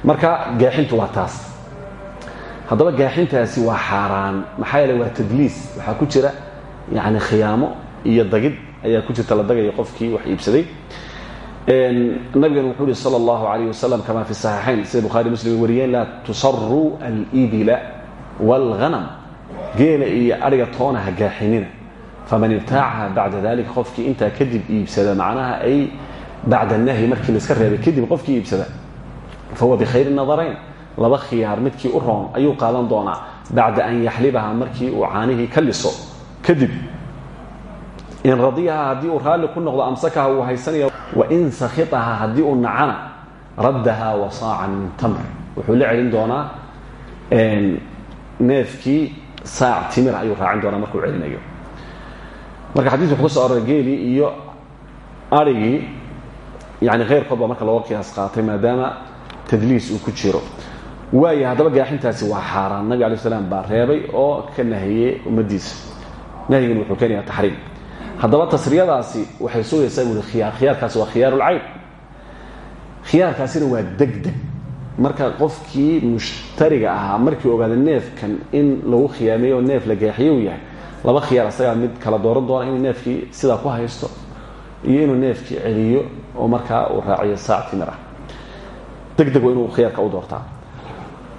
Marka gaaxintu waa taas. Haddaba gaaxintaasi waa xaaraan. Maxaa yeele waa tadliis. Waxaa ku jira yani khiyaamo iyo dagid ayaa ku jirta la dagaya qofkii wax iibsaday nabigan wuxuu yihi sal اllahu alayh wasalam kama fi saxiixayn sida bukhaari muslim wariyeen laa tusaruu alibila wاlghanam geela iyo adhiga toona ha gaaxinina. Faman ibtaacaha bacda dalika qofkii intaa kadib iibsada macnaha ay bacda nahyi markii laiska reebay kadib qofkii iibsada. Fahuwa bikhayri nadarayn laba khiyaar midkii u roon ayuu qaadan doonaa bacda an yaxlibaha markii uu caanihii ka kadib in radiyaha haddii uu raalli ku noqdo amsakaha wuu haysanaya wain sakhitaha haddii uu nacana raddaha wasaacan min tamr. Wuxuu la celin doonaa neefkii saac timir ayuu raacin doonaa markuu celinayo. Marka xadiiku wuxuu ka so aroray geelii iyo arigii yani kheyrkood baa marka looga qiyaas qaatay maadaama tadliis uu ku jiro. Waaya haddaba gaaxintaasi waa xaaraan. Nabi alay slam baa reebay oo ka nahiyey ummadiisa. Nahyigana wuxuu keenaya taxriim haddaba tasriyadaasi waxay sugaysaa buui khiyaar khiyaarkaasi waa khiyaarulcayb khiyaarkaasina waa degdeg. Marka qofkii mushtariga ahaa markii ogaada neefkan in lagu khiyaameeyo oo neef la gaaxiye uu yahay laba khiyaar asagaa mid kala dooran doona inuu neefkii sidaa ku haysto iyo inuu neefkii celiyo oo markaa uu raaciyo saac timir ah. Degdeg waa inuu khiyaarka u doortaa.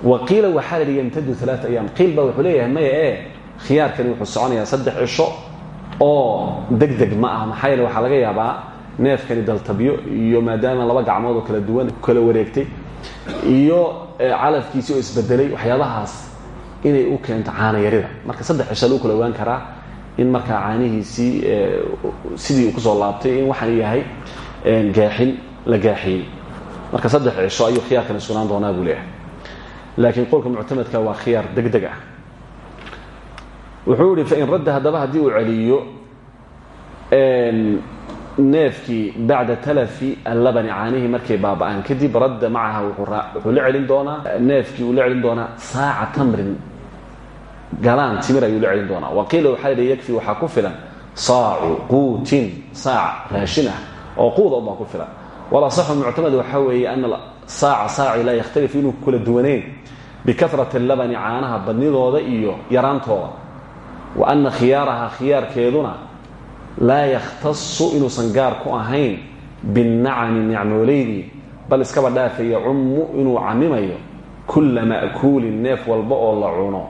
Wa qiila yamtadu alaa ayaam. Qiil baa wuxuu leeyahay maya ee wuxuu soconayaa saddex cisho oo degdeg ma ah maxaa yeele waxaa laga yaabaa neefkani daltabyo iyo maadaama laba gacmood oo kala duwan kala wareegtay iyo calafkiisii oo isbedelay waxyaabahaas inay u keento caanayarida marka saddex cisha lagu kala ogaan karaa in markaa caanihiisii sidii uu ku soo laabtay in waxaan yahay gaaxin la gaaxiyey. Marka saddex cisho ayuu khiyaarkani sugnaan doonaa buu leeyahay. Laakiin qowlka muctamadka waa khiyaar degdeg ah wuxuu yihi fain radda haddaba haddii uu celiyo neefkii bacda talafi allabani caanihii markay baaba-aan kadib radda macaha wuxuu la celin doonaa neefkii uu la celin doonaa saaca tamrin galaan timir ayuu la celin doonaa. Waqiila waxaa la yakfi waxaa ku filan saacu quutin saac raashin ah oo quud oo baa ku filan. Walasaxu muctamad waxaa weeye ana saaca saaci laa yakhtalif inuu kula duwanayn bikahrati labani caanaha badnidooda iyo yaraantooda wa ana khiyaaraha khiyaarkeeduna laa yakhtasu inuusan gaar ku ahayn binnacami nicmooleydii bal iskaba dhaafe yacummu inuu camimayo kulla ma'kuulin neef walba oo la cuno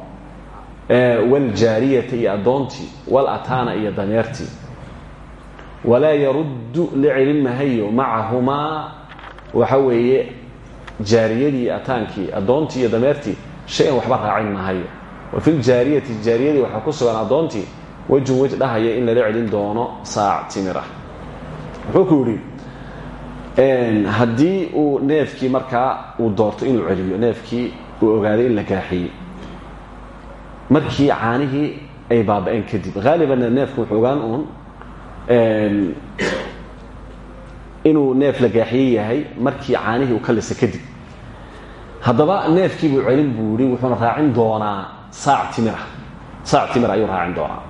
wljaariyata iyo addoontii walataana iyo dameertii walaa yaruddu la celin mahayo macahumaa waxa weeye jaariyadii ataankii addoontii iyo dameertii shay-an waxba raacin mahayo wa fi ljaariyati jaariyadii waxaa ku sugan addoontii wejun wej dhahaya in lala celin doono saac timir ah wuxuu ku yidhi haddii uu neefkii markaa uu doorto inuu celiyo neefkii uu ogaaday in la gaaxiyey markii caanihii ay baaba-een kadib haalibanna neefku wuxuu ogaan uun inuu neef la gaaxiye yahay markii caanihii uu ka lisa kadib. Haddaba neefkii buu celin buu yihi wuxuuna raacin doonaa saac timira saac timir ayuu raacin doonaa.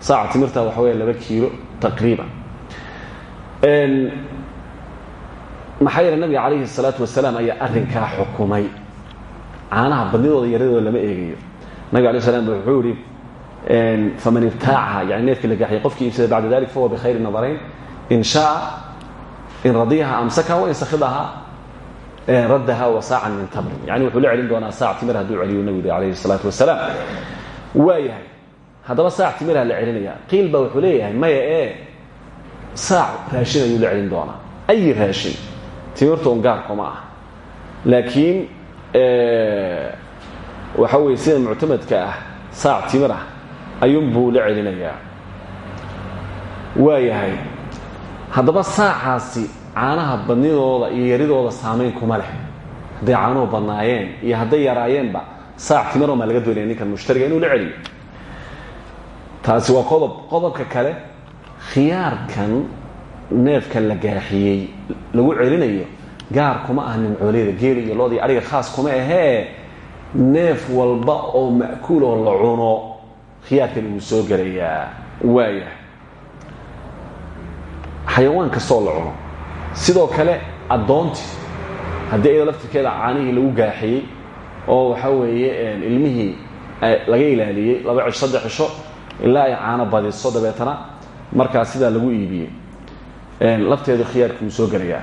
Saaca timirta waxa weya laba kiilo taqriiban. Maxaa yeele nabiga calayhi الsalaatu wasalaam ayaa arrinkaa xukumay. Caanaha badnidooda yaradooda lama eegayo. Nabig alay slam wuxuu yihi faman ibtaacaha yani neefkii la gaaxiyay qofkii iibsada bacda dalik fahuwa bikhayri nadarayn in shaa in radiyaha amsakaha wain sakhidaha raddaha wa saacan min tamrin yani wuxuu la celin doonaa saac timir hadduu celiyo nabigu yhi alayhi الsalaatu wasalaam. Waa yahay haddaba saac timirha la celinaya qiil baa wuxuu leeyahay maya ee saac raashin ayuu la celin doonaa. Ayi raashin? Timirta un gaarkuma ah laakiin waxa weye sida muctamadka ah saac timir ah ayuunbuu la celinayaa. Waa yahay haddaba saacaasi caanaha badnidooda iyo yaridooda saamayn kuma leh. Hadday caanuhu badnaayeen iyo hadday yaraayeenba saac timiro maa laga doonaya ninkan mushtariga inuu la celiyo. Taasi waa qodob qodobka kale khiyaarkan neefkan la gaaxiyey lagu celinayo gaar kuma ah nimcooleyda geeli iyo loodii ariga khaas kuma ahee neef walba oo ma'kuul oo la cuno khiyaarkan uu soo gelayaa waaya. Xayawaan kastooo la cuno sidoo kale addoontii haddii iyadoo laftirkeeda caanihii lagu gaaxiyey oo waxa weeye ilmihii laga ilaaliyey laba cisho saddex cisho ilaa ay caano badiso dabeetana markaa sidaa lagu iibiyey lafteedu khiyaarkii wuu soo gelayaa.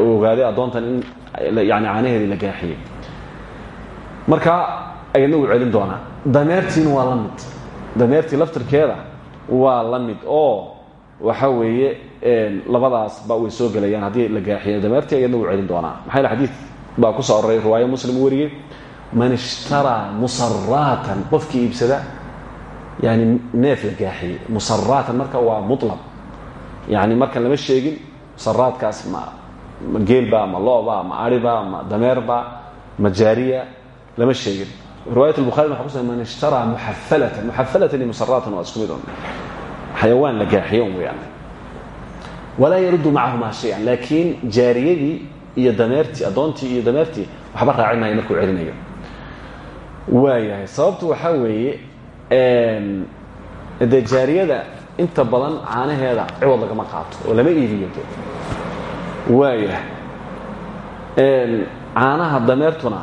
Uu ogaaday addoontan in yani caanaheedii la gaaxiyey. Markaa ayadna wuu celin doonaa. Dameertiina waa la mid. Dameertii laftirkeeda waa la mid. Oo waxa weeye labadaasba way soo gelayaan haddii la gaaxiyo. Dameertii ayadna wuu celin doonaa. Maxaa xadiid baa ku soo aroray riwaayo muslim u man ishtaraa musaraatan qofkii iibsada yani neef la gaaxiyey musaraatan marka waa mulaq yani markan lama sheegin musaraadkaas ma ma geelba ma looba ma ariba ma dameerba ma jaariya lama sheegin. Riwaayat bukhari waxa kusugan man ishtaraa muxafalatan muxafalatan iyo musaraatan waa isku mid la gaaxiyo weyaan walaa yaruddu macahumaa shay-an laakiin jaariyadii iyo dameertii addoontii iyo dameertii waxba maayo markuu celinayo. Waayahay sababtu waxaa weeye dee jaariyada inta badan caanaheeda ciwad lagama qaato oo lama iibiyo. De waaya caanaha dameertuna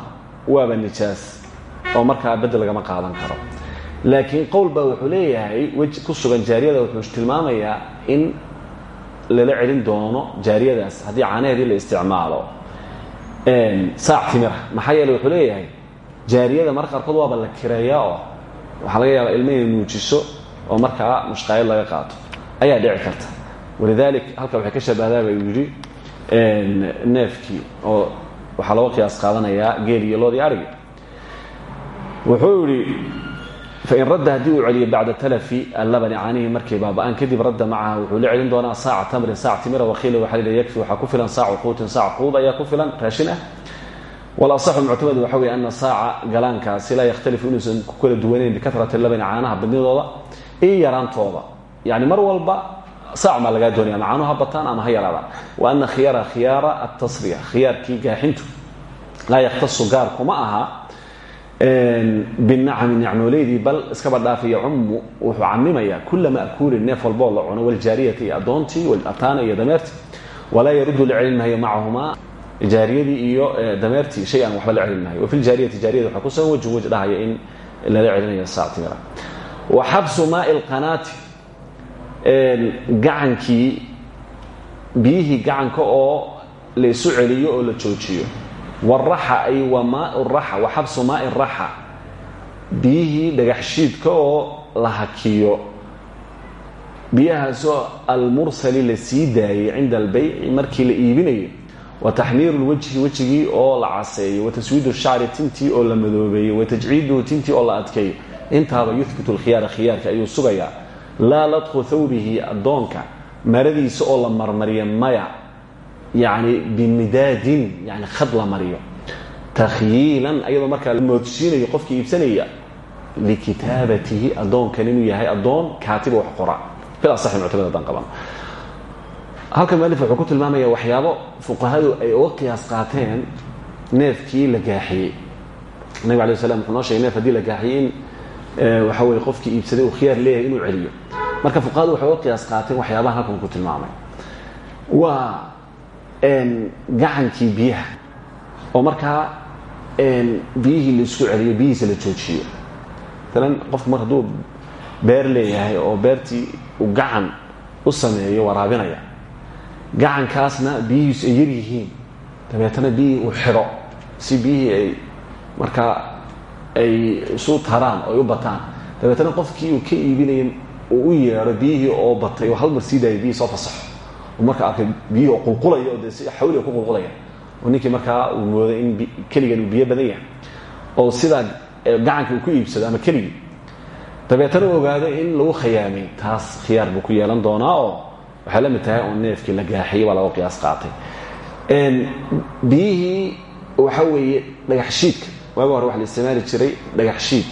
waaba nijaas oo markaa bedel lagama qaadan karo. Laakiin qowl wuxuu leeyahay wej ku sugan jaariyada wuxuu tilmaamayaa in lala celin doono jaariyadaas haddii caanaheedii la isticmaalo. Saac timira maxaa yeele wuxuu leeyahay jaariyada marka qaarkood waaba la kireeyaa oo waxaa laga yaabaa ilma inay nuujiso oo markaa mushqaayad laga qaato. Ayaa dhici karta. Walidalik halka waxay ka shabahdaa buu yidhi neefkii oo waxaa looga qiyaas qaadanayaa geel iyo loodii arigi wuxuu yidhi fain radda haddii uu celiyo bacda talafi allabani caanihi markay baaba-aan kadib radda macaha wuxuu la celin doonaa saaca tamrin saac timira wakiila waxaa la yakfi waxaa ku filan saacu quutin saac quud ayaa ku filan raashin ah walasaxu muctamad waxa wey ana saaca galaankaasi laa yakhtalifu inuusan ku kala duwanayn bikatrati labani caanaha badnidooda iyo yaraantooda yani mar walba saac maa lagaa doonaya ama caanuhu ha bataan ama ha yaraadaan wa ana khiyaara khiyaara atasriya khiyaarkii gaaxintu laa yakhtasu gaar kuma aha binacami nicmooleydii bal iskaba dhaafaya cummu wuxuu camimaya kula ma'kuulin neef walboo la cuno waljaariyati iyo addoontii walataana iyo dameertii walaa yaruddu la celin maayo macahumaa iyo dameertii shay aan waxba la celin maayo wafi ljaariyati jaariyada waxaa kusugan wejhu wej dhahaya in lala celinayo saac timira wa xabsu maai lqanaati gacankii biyihii gacanka oo laysu celiyo oo la joojiyo waraxa ay wa maau raxa wa xabsu maai raxa biyihii dhagaxshiidka oo la hakiyo. Biyahaasoo almursali la sii daayey cinda albayci markii la iibinayo. Wa taxmiiru lwajhi wejigii oo la caseeyo wa taswiidu shacri tintii oo la madoobeeyo wa tajciiduhu tintii oo la adkeeyo intaaba yuhbitu lkhiyaara khiyaarka ayuu sugayaa. Laa ladqu thawbihi addoonka maradiisa oo la marmariyo maya yani bimidaadin yani khad la mariyo. Takhyiilan ayadoo markaa la moodsiinayo qofkii iibsanaya likitaabatihi addoonkan inuu yahay addoon kaatiba wax qora bil asaxi muctamad haddaan qabano halkan mualif wuxuu ku tilmaamaya waxyaabo fuqahadu ay uga qiyaas qaateen neefkii la gaaxiyey. Nabig alay slam wuxuu noo shegay neef haddii la gaaxiyey in waxa weye qofkii iibsaday uu khiyaar leeyahay inuu celiyo. Marka fuqahadu waxay uga qiyaas qaateen waxyaabaha halkan ku tilmaamay. Waa gacankii biyaha. Oo markaa biyihii la isku celiyo biyihiisa la joojiyo. Maalan qofku mar hadduu beer leeyahay oo beertii uu gacan u sameeyo waraabinaya. Gacankaasna biyihiisu ay yar yihiin. Dabeetana biyihii uu xidho. Si biyihii ay markaa ay isu taraan oo ay u bataan. Dabeetana qofkii uu ka iibinaya uu u yeedho biyihii oo batay oo hal mar sii daaya biyihii soo fasaxo marka arkay oo qulqulaya oo dee si ku qulqulaya. Oo ninkii markaa uu mooday in keligan uu biyo badan yahay oo sidaa gacanka ku iibsado ama keligii. Dabeetana ogaado in lagu khiyaamay taas khiyaar buu ku yeelan doonaa oo waxay la mid tahay oo neefkii la gaaxiyey waa laga qiyaas qaatay. Biyihii waxa weeye dhagax shiidka. Waaga hore waxa la isticmaali jiray dhagax shiid.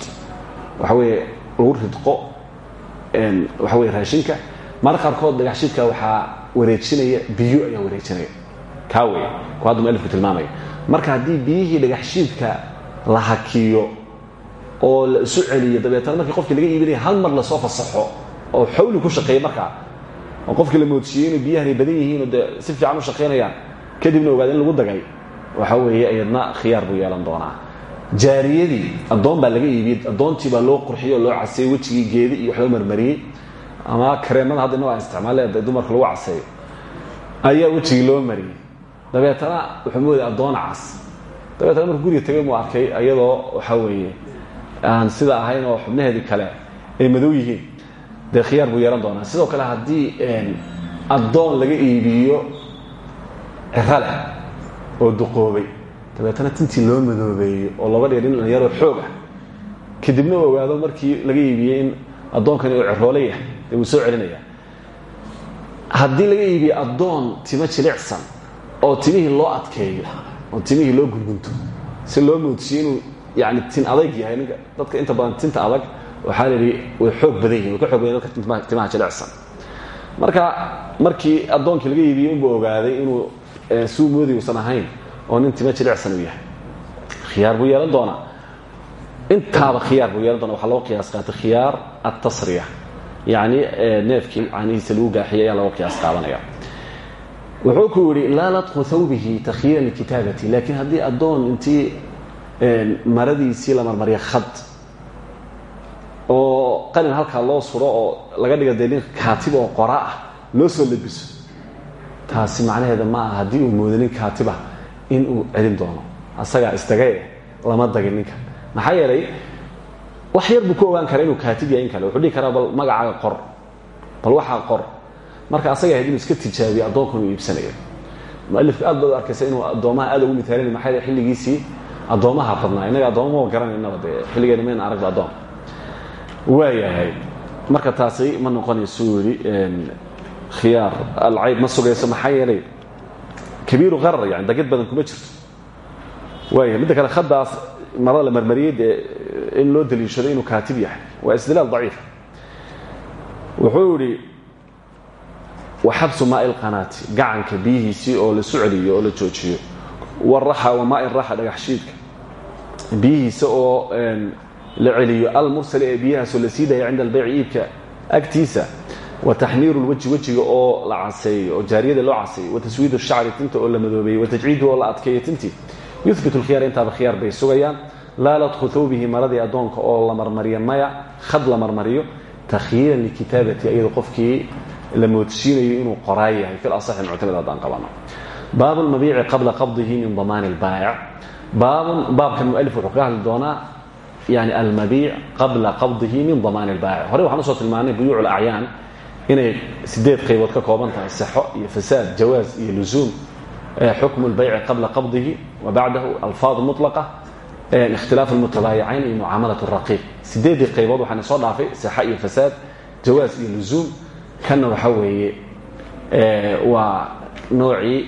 Waxa weeye lagu ridqo waxa weye raashinka. Marka qaarkood dhagax shiidka waxaa wareejinaya biyo ayaa wareejinaya. Kaa wey ku hadda mualifku marka haddii biyihii dhagax shiidka la hakiyo oo la isu celiyo dabeetana markii qofkii laga iibinaya hal mar la soo fasaxo oo xawli ku shaqeeya markaa oo qofkii la moodsiiyey inay biyahanay badan yihiin oo dee si fiican u shaqaynayaan kadibna ogaada in lagu dagay. Waxa weeye iyadna khiyaar buu yeelan doonaa. Jaariyadii addoon baa laga iibiyey addoontii baa loo qurxiyey oo loo caseeyey wejigii geedi iyo wax loo marmariyey ama kareemada hadda aan isticmaale dumarka lagu caseeyo ayaa wejigii loo mariyey dabeetana wuxuu mooday addoon cas. Dabeetana markuu guriga tagay muu arkay iyadoo waxa weeye aan sida ahayn oo xubnaheedii kale ay madow yihiin. Dee khiyaar buu yeelan doonaa. Sidoo kale haddii addoon laga iibiyo ciro leh oo duqoobay dabeetana tintii loo madoobeeyo oo laba dheer in dhalinyaroo xoog ah. Kadibna u ogaado markii laga iibiyey in addoonkani uu ciroole yahay dee soo celinaya haddii laga iibiyo addoon timo jilicsan oo timihii loo adkeeyo oo timihii loo gurgunto si loo moodsiyo inuu tin adayg yahay ninka dadka inta badan tinta adag waxaa la yidhi way xoog badan yihiin ka xoog badan dadka timaha jilicsan. Marka markii addoonkii laga iibiyey unbuu ogaaday inuu suu moodi uusan ahayn oo nin timo jilicsan uu yahay. Khiyaar buu yeelan doonaa. Intaaba khiyaar buu yeelan doona waxaa loo qiyaas qaatay khiyaar altasriya yacni neefkii caanihiisa lagu gaaxiyay ayaa looga qiyaas qaadanaya. Wuxuu ku yidhi laa ladqu thawbihi takhyiiran likitaabati laakiin haddii addoon intii maradiisii la marmariya khad oo qalin halkaa loo suro oo laga dhiga dee nin kaatib oo qora ah loo soo labiso taasi macnaheeda ma aha haddii uu moodo nin kaatibah in uu celin doono. Asagaa isdagae lama dagin ninka. Maxaa yeelay wax yar buu ku ogaan karaa inuu kaatib yahay in kale. Wuxuu dhihi karaa bal magacaaga qor. Bal waxaa qor. Marka asaga ahayd inuu iska tijaabiyo addoonkan uu iibsanayo. Mualifku aad baad u arkaysa inuu addoomaha aad ugu mitaalina maxaa yeele xilligiisii? Addoomaha badnaa innaga addooma ma garanaynaba dee. Xilligeena mayna aragba addoon. Waayahay marka taasi ma noqonayso uu yidhi khiyaar alcayb ma sugayso maxaa yeelay kabiiru qarar yani dagid badan kuma jirto. Waaya midda kale khadaas marada la marmariyey dee in loo daliishado inuu kaatib yahay. Waa istidlaal daciif. Wuxuu yidhi waxabsu maai lqanaati gacanka biyihiisii oo la soceliyo oo la joojiyo. Waraxa wa maai raxa dhagaxshiidka biyihiisa oo la celiyo almursali ee biyahaasoo la sii daya cinda albeyci iibka agtiisa. Wa taxmiiru lwajhi wejiga oo la caseeyo oo jaariyada loo caseeyo wa taswiid shacri tinta oo la madoobeeyey wa tajciidu oo la adkeeyo yuhbit lkhiyaar intaaba khiyaar bay sugayaan. Laa ladku thawbihi maradii addoonka oo la marmariyo maya khad la marmariyo takhyiiran likitaabati iyado qofkii la moodsiinayo inuu qoraa yahay. Fi asaxi muctamid haddaan qabano. Baabu lmabiici qabla qabdihi min damaani lbaayic baabun baabkan mualif wuxuu ka hadli doonaa yani almabiic qabla qabdihi min damaani lbaayic hore waxaan u soo tilmaanay buyuuc lacyaan inay sideed qaybood ka kooban tahay sixo iyo fasaad jawaaz iyo lusuum xukmu lbayci qabla qabdihi wa bacdahu alfaad mulaqa ikhtilaaf almutabaayicayn iyo mucaamalat raqiiq sideedii qaybood waxaana soo dhaafay sixa iyo fasaad jawaaz iyo lusuum kanna waxa weeye waa noocii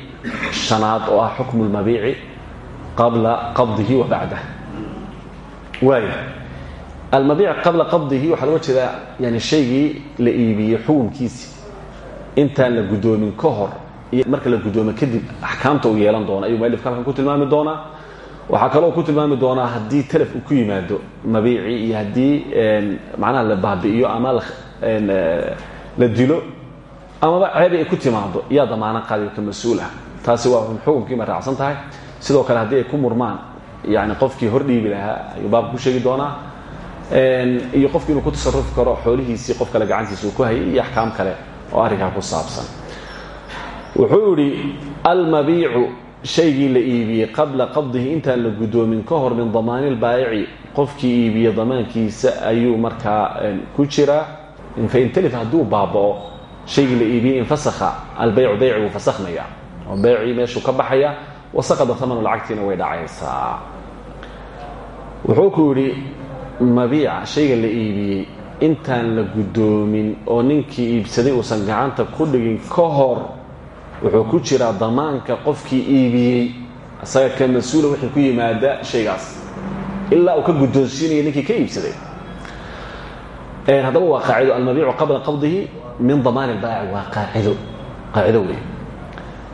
shanaad oo ah xukmu lmabiici qabla qabdihi wa bacdah waaya almabiic qabla qabdihi waxaa loga jeedaa yani shaygii la iibiyey xukunkiisii intaan la guddoomin ka hor iyo marka la guddoomo kadib axkaamta uu yeelan doona ayuu mualifka halkan ku tilmaami doonaa. Waxaa kaloo ku tilmaami doonaa haddii talaf uu ku yimaado mabiicii iyo haddii macnaha la baabi'iyo ama la dilo amaba ceebi ay ku timaado yaa damaano qaadi ka mas'uul ah. Taasi waa xukunkii ma raacsan tahay. Sidoo kale haddii ay ku murmaan yani qofkii hordhiibi lahaa ayuu baabka ku sheegi doonaa. Iyo qofki inuu ku tasarufi karo xoolihiisii qof kale gacantiisa uu ku hayay iyo axkaam kale oo arrinkaa ku saabsan wuxuu idhi almabiicu shaygii la iibiyey qabla qabdihi intaan la guddoomin ka hor min damaani lbaayici qofkii iibiye damaankiisa ayuu markaa ku jiraa fain talif hadduu baaba'o shaygii la iibiyey infasakha albeycu beyci wuu fasakhmaya oo beycii meeshuu ka baxaya wasaqada tamanu lacagtiina way dhacaysaa. Wuxuu ku yidhi mabiica shayga la iibiyey intaan la guddoomin oo ninkii iibsaday uusan gacanta ku dhigin ka hor wuxuu ku jiraa damaanka qofkii iibiyey isaga ka mas'uula ku yimaada shaygaas. Ilaa uu ka guddoonsiinaya ninkii ka iibsaday. Haddaba waa qaacido. Almabiicu qabla qabdihi min damaani lbaayic waa qaacido. Qaacido wey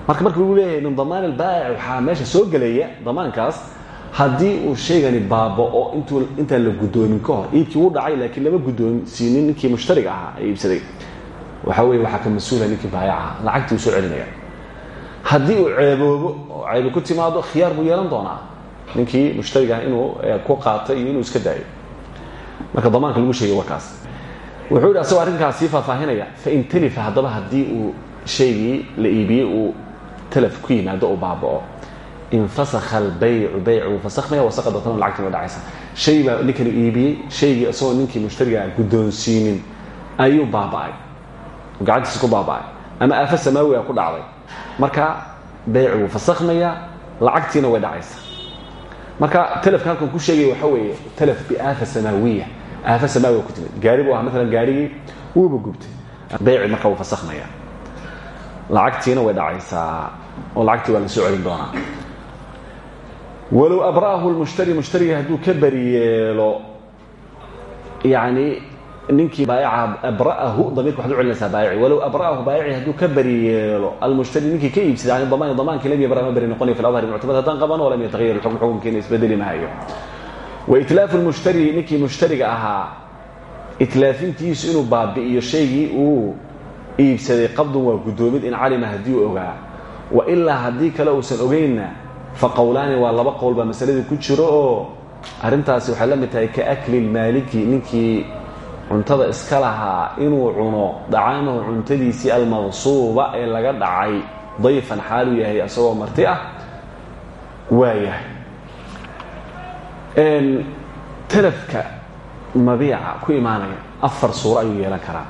marka marka lagu leeyahay min damaan albaayic waxaa meesha soo gelaya damaankaas haddii uu shaygani baaba'o intuu intaan la guddoomin ka hor. Iibkii wuu dhacay laakiin lama guddoonsiinin ninkii mushtariga ahaa iibsaday waxa weye waxaa ka mas'uula ninkii baayacaha lacagtii uu soo celinaya. Haddii uu ceeboobo oo ceebi ku timaado khiyaar buu yeelan doonaa. Ninkii mushtarigaah inuu ku qaatay iyo inuu iska daayo marka damaanka lagu sheegay waa kaas wuxuu yidhi asagoo arrinkaas sii faahfaahinaya fain talifa haddaba uu shaygii la iibiyey uu talaf ku yimaado uu baaba'o. Infasakha albaycu baycu fasakhmaya wasaqada tana lacagtii way dhacaysa. Shay baa ninkani iibiyey shaygii ninkii mushtarigaa guddoonsiinin ayuu baaba'ay gacantiisa ku baaba'ay. Ama aafo samaawi a ku dhacday. Marka bayci wuu fasakhmaya lacagtiina way dhacaysa marka talafka halkan ku sheegaya waxa weeye talaf biaafa samaawiya aafo samaawiga ku timid. Gaari buu ahaa maalan gaarigii wuuba gubtay. Bayci marka wuu fasakhmaya. Lacagtiina way dhacaysaa oo lacagtii waa la soo celin doonaa. Walow abra'ahu lmushtari mushtariga hadduu ka beri yeelo yani ninkii baayaca abra'ahu damiirka waxad u celinaysaa baayici walow abra'ahu baayici hadduu ka beri yeelo ninkii ka iibsaday yani damaani damaankii lam yabra ma beri noqonaya fi ladhari muctamad haddaan qaban walam yatagayar ilxukm xukunkiina isbedeli mahayo wa itlaafu lmushtari ninkii mushtariga ahaa itlaafintiisu inuu baabi'iyo shaygii uu iibsaday qabdun waa guddoomid in calima haddii uu ogaa. Wa ilaa haddii kale uusan ogeynna fa qowlaani waa laba qowl baa masaladii ku jiro oo arrintaasi la mid tahay ka akli lmaaliki ninkii cuntada iska lahaa inuu cuno dacaamahu cuntadiisii almaqsuuba ee laga dhacay dayfan xaaluu yahay isagoo marti ah waayahay talafka mabiica ku imaanaya afar suuro ayuu yeelan karaa.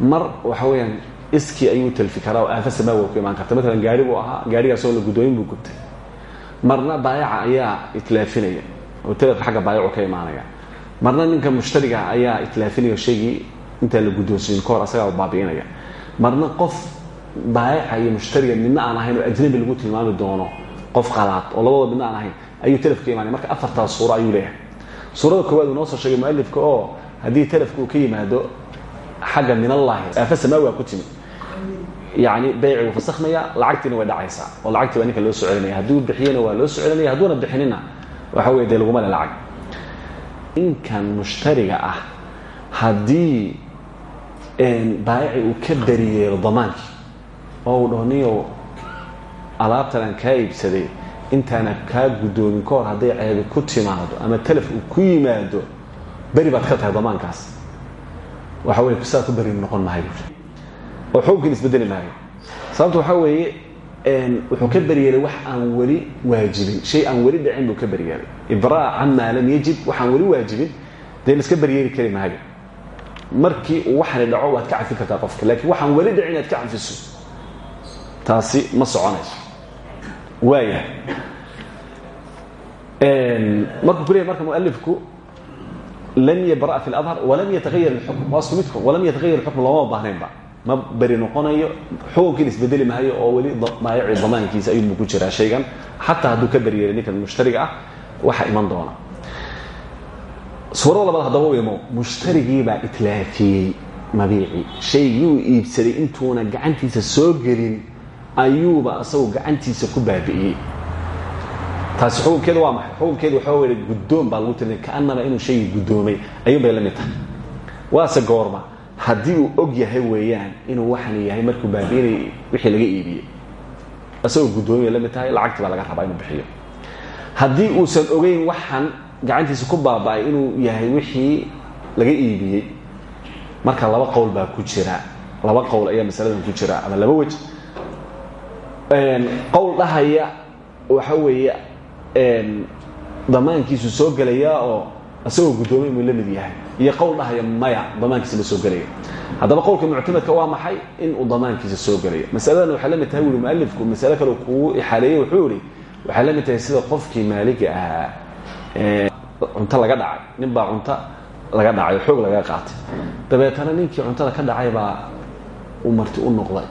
Mar waxa weeyaan iskii ayuu talfi karaa oo aafo samaawi ku imaan karta. Maalan gaari buu ahaa gaarigaasoo la guddooyin buu gubtay. Marna baayaca ayaa itlaafinaya oo talafka xagga baayacu ka imaanaya marna ninka mushtariga ayaa itlaafinaya shaygii intaan la guddoonsiin ka hor asagaa baabi'inaya. Marna qof baayaca iyo mushtariga midna aan ahayn oo ajnabi lagu tilmaami doono qof qalaad oo labadooda midna aan ahayn ayuu telefka imaanaya. Marka afartaas suuro ayuu leeyahay. Suurada koowaad uu noo soo sheegay mualifka oo haddii telefka uu ka yimaado xagga min allahi aafa samaawiga ku timid. Yani bayci wuu lacagtiina way dhacaysaa. Oo lacagtii baa ninka loo soo hadduu bixiyena waa loo soo hadduuna bixinina waxa wey dee laguma le lacag ninkan mushtariga ah haddii baayici uu ka beriyeelo damaankii oo uu dhaho niyow alaabtan aan kaa iibsaday intaana kaa guddoomin ka hor hadday ceebi ku timaado ama telef uu ku yimaado beri baad ka tahay damaankaas. Waxa wey saa ku beri noqon mahay oo xukunkiin isbedeli maayo sababta waxaa weeye wuxuu ka beryeelay wax aan weli waajibin shay aan weli dhicin buu ka beryeelay ibraa camaa lam yajib waxaan weli waajibin dee laiska beryeeli kari maayo markii uu waxani dhaco waad ka cafin kartaa qofka laakiin waxaan weli dhicin inaad ka cafiso taasi ma soconayso waaya markuu ku leeyay marka mualifku lam yabra fi اladhar walam yatahayar اxukm waa isku midko walam yatahayar اxukm looma baahnaynba ma beri noqonayo xukunkiin isbedeli maayo oo weli maayaci damaankiisa ayuunbu ku jiraa shaygan. Xataa hadduu ka beryeelay ninkan mushtariga ah waxa iman doona. Suurada labaad haddaba imo mushtarigiibaa itlaafiyey mabiicii shaygii uu iibsaday intuuna gacantiisa soo gelin ayuuba isagu gacantiisa ku baabi'iyey. Taasi xukunkeedu waa maxay? Xukunkeedu waxaa weye guddoon baa lagu tirinay kaanama inuu shaygii guddoomay. Ayuun bay la mid tahay. Waase goorma haddii uu og yahay weeyaan inuu waxan yahay markuu baabiinay wixii laga iibiyey isagoo guddoomiya la mid tahay lacagtii baa laga rabaa inuu bixiyo. Haddii uusan ogeyn waxan gacantiisa ku baaba'ay inuu yahay wixii laga iibiyey marka laba qowl baa ku jira. Laba qowl ayaa masaladan ku jira ama laba wej qowl dhahaya waxa weeye damaankiisu soo gelayaa oo isagoo guddoomiy muu la mid yahay iyo qowl dhahaya maya damaankiisa ma soo gelaya haddaba qowlka muctamadka waa maxay? In uu damaankiisa soo gelayo. Masaladan waxay la mid tahay masale kale kugu ixaaleeyey wuxuu yihi waxay la mid sida qofkii maaliga ahaa cunto laga dhacay nin baa cunto laga dhacay oo xoog laga qaatay. Dabeetana ninkii cuntada ka dhacay baa uu marti u noqday.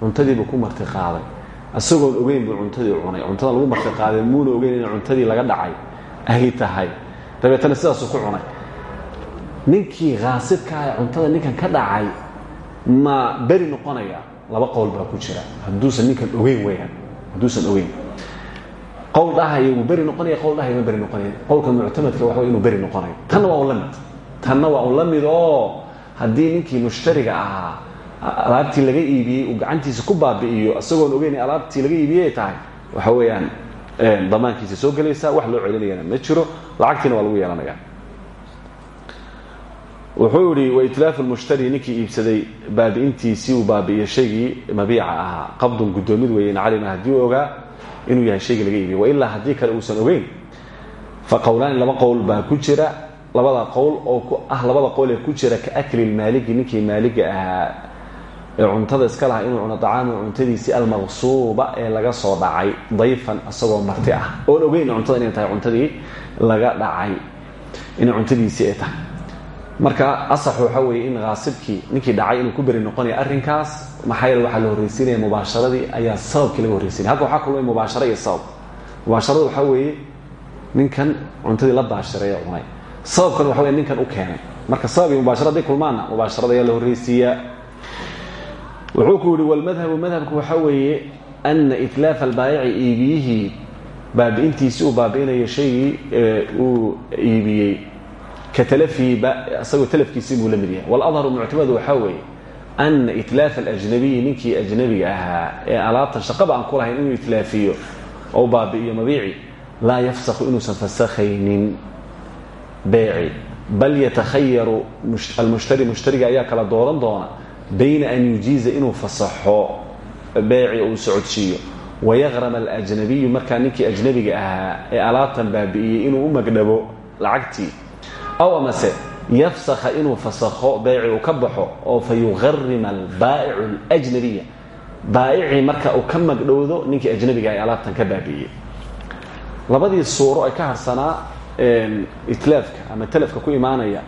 Cuntadiibuu ku marti qaaday. Isagoon ogeyn buu cuntadii cunay. Cuntada lagu marti qaaday muuna ogeyn in cuntadii laga dhacay ay tahay. Dabeetana sidaasuu ku cunay ninkii khaasibkaa ee cuntada ninkan ka dhacay ma beri noqonaya laba qowl baa ku jira. Hadduusan ninkan ogeyn weyaan hadduusan ogeyn. Qowl dhahaya wuu beri noqonaya qowl dhahaya ma beri noqonaya. Qowlka muctamadka waxa way inuu beri noqonayo. Tanna waa un la waa un la ninkii mushtariga ahaa alaabtii laga iibiyey uu gacantiisa ku baabi'iyo isagoon ogeyn alaabtii laga iibiyey ay tahay waxa weeyaan damaankiisa soo gelaysaa wax loo celinayana ma jiro lacagtiina waa lagu yeelanaya wuxuu yihi waitlaafu lmushtari ninkii iibsaday baabi'intiisii uu baabi'iyo shaygii mabiica ahaa. Qabdun guddoomid weeye in calima haddii u inuu yahay shaygii laga iibiyo wailaa haddii kale uusan ogeyn. Fa qowlaani laba qowl baa ku jira labada qowl oo ah labada qowl ee ku jira ka akli lmaaligi ninkii maaliga ahaa ee cuntada iska lahaa inuu cuno dacaama cuntadiisii almaqsuuba ee laga soo dhacay dayfan isagoo marti ah. Oon ogeyn cuntada inay tahay cuntadii laga dhacay inay cuntadiisii ay tahay marka asax waxa weeye in khaasibkii ninkii dhacay inuu ku beri noqonaya arrinkaas maxaa yeele waxaa la horreysiinaya mubaasharadii ayaa sababkii laga horreysinaya halka waxaa kulmay mubaasharo iyo sabab. Mubaasharadu waxaa weeye ninkan cuntadii la baashiray ee cunay. Sababkan waxa weye ninkan u keenay. Marka sabab iyo mubaashara hadday kulmaanna mubaasharada ayaa la horreysiiyaa wuxuu ku yihi walmadhabu madhabku waxaa weeye ana itlaafa albaayici iibiyihii baabi'intiisii uu baabi'inayo shaygii uu iibiyey ka talafihi isagoo talafkiisii buu la mid yahay waladharu muctamadu waxaa weeye ana itlaafa alajnabiyi ninkii ajnabiga ahaa ee alaabtan shaqaba aan ku lahayn inuu itlaafiyo oo baabi'iyo mabiici laa yafsakhu inuusan fasakhaynin beeci bal yatakhayaru almushtari mushtariga ayaa kala dooran doona bayna an yujiiza inuu fasaxo beeci uu socodsiiyo wayaqrama alajnabiyu markaa ninkii ajnabiga ahaa ee alaabtan baabi'iyey inuu u magdhabo lacagtii aw amase yafsakha inuu fasakho beeci uu ka baxo oo fa yugarima albaa'icu alajnabiya baa'icii marka uu ka magdhowdo ninkii ajnabiga ee alaabtan ka baabi'iyey labadii suuro ay ka harsanaa itlaafka ama talafka ku imaanaya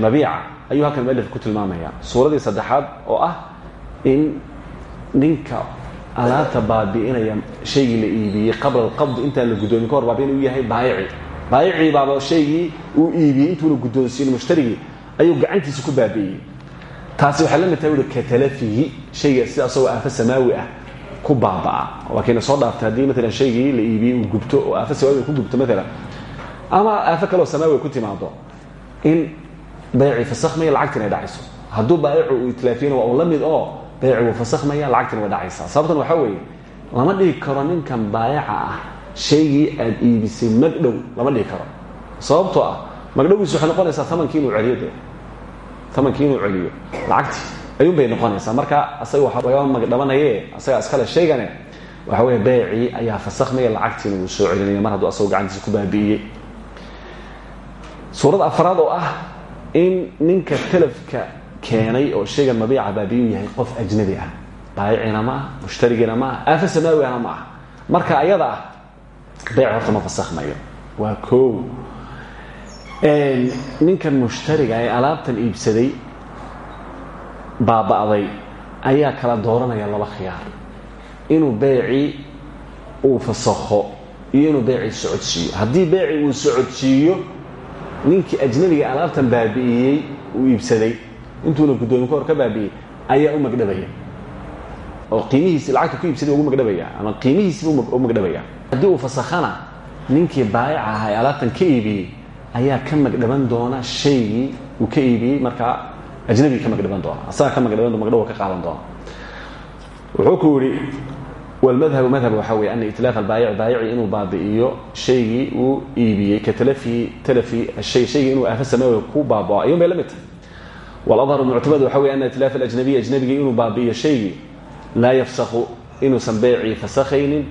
mabiica ayuu halkan mualif ku tilmaamaya. Suuradii saddexaad oo ah in ninka alaabta baabi'inaya shaygii la iibiyey qabla alqabdi intaan la guddoomin ka hor baabi'in uu yahay baayici baayicii baaba shaygii uu iibiyey intuuna guddoonsiin mushtarigii ayuu gacantiisa ku baabi'iyey taasi waxay la mid tahay ui katalafihi shayga sida asagoo aafo samaawi ah ku baaba'a. Waa kayna soo dhaaftay haddii maalan shaygii la iibiyey uu gubto oo aafo samaawi ku gubto maalan ama aafo kaleoo samaawi ku timaado in baycii fasakhmaya lacagtina ay dhacayso. Hadduu baayicu uu itlaafiyana waa la mid oo bayci wuu lacagtina way sababtan waxaa weeye lama dhihi karo ninkan baayaca ah shaygii aad iibisay magdhow lama dhihi karo. Sababtoo ah magdhowgiisu waxay noqonaysaa amankii inuu celiyo de amankii inuu celiyo. Lacagtii ayuun bay noqonaysaa. Marka asaga waa laga magdhabanaye asagaa iskale shaygane waxa wey beecii ayaa fasakhmaya lacagtiina wuu soo celinaya mar hadduu asagoo gacantiisa ku baabi'iyey. Suurada afraad oo ah in ninka talafka keenay oo shaygan mabiica baabiyu yahay qof ajnabi ah. Baayicina ma ah ma ah aafo ma marka ayada ah beec horta ma fasakhmayo waa koow ninkan mushtariga ee alaabtan iibsaday baaba'day ayaa kala dooranaya laba khiyaar inuu beecii uu fasakho iyo inuu beecii socodsiiyo haddii beecii uu socodsiiyo ninkii ajnabiga alaabtan baabi'iyey uu iibsaday intuuna guddoomin ka hor ka baabi'iyey ayaa u magdhabaya oo qiimihiisi lacagta ku iibsaday ugu magdhabaya ama qiimihiisiba u magdhabaya haddii uu fasakhana ninkii baayica ahaa ee alaabtan ka iibiyey ayaa ka magdhaban doona shaygii uu ka iibiyey markaa ajnabiga ka magdhaban doona asaga ka magdhaban magdhabo ka qaadan doona. Wuxuu ku yidhi wlmadhabu madhab waxaa wey ana itlaaf albaayic baayici inuu baabi'iyo shaygii uu iibiyey ka talafi shay shaygii inuu aafo samaawiga ku baabao. Ayuun bay la mid tahay waladharu muctamad waxa wey ana itlaaf alajnabiy ajnabigii inuu baabi'iyo shaygii laa yafsakhu inuusan beecii fasakhaynin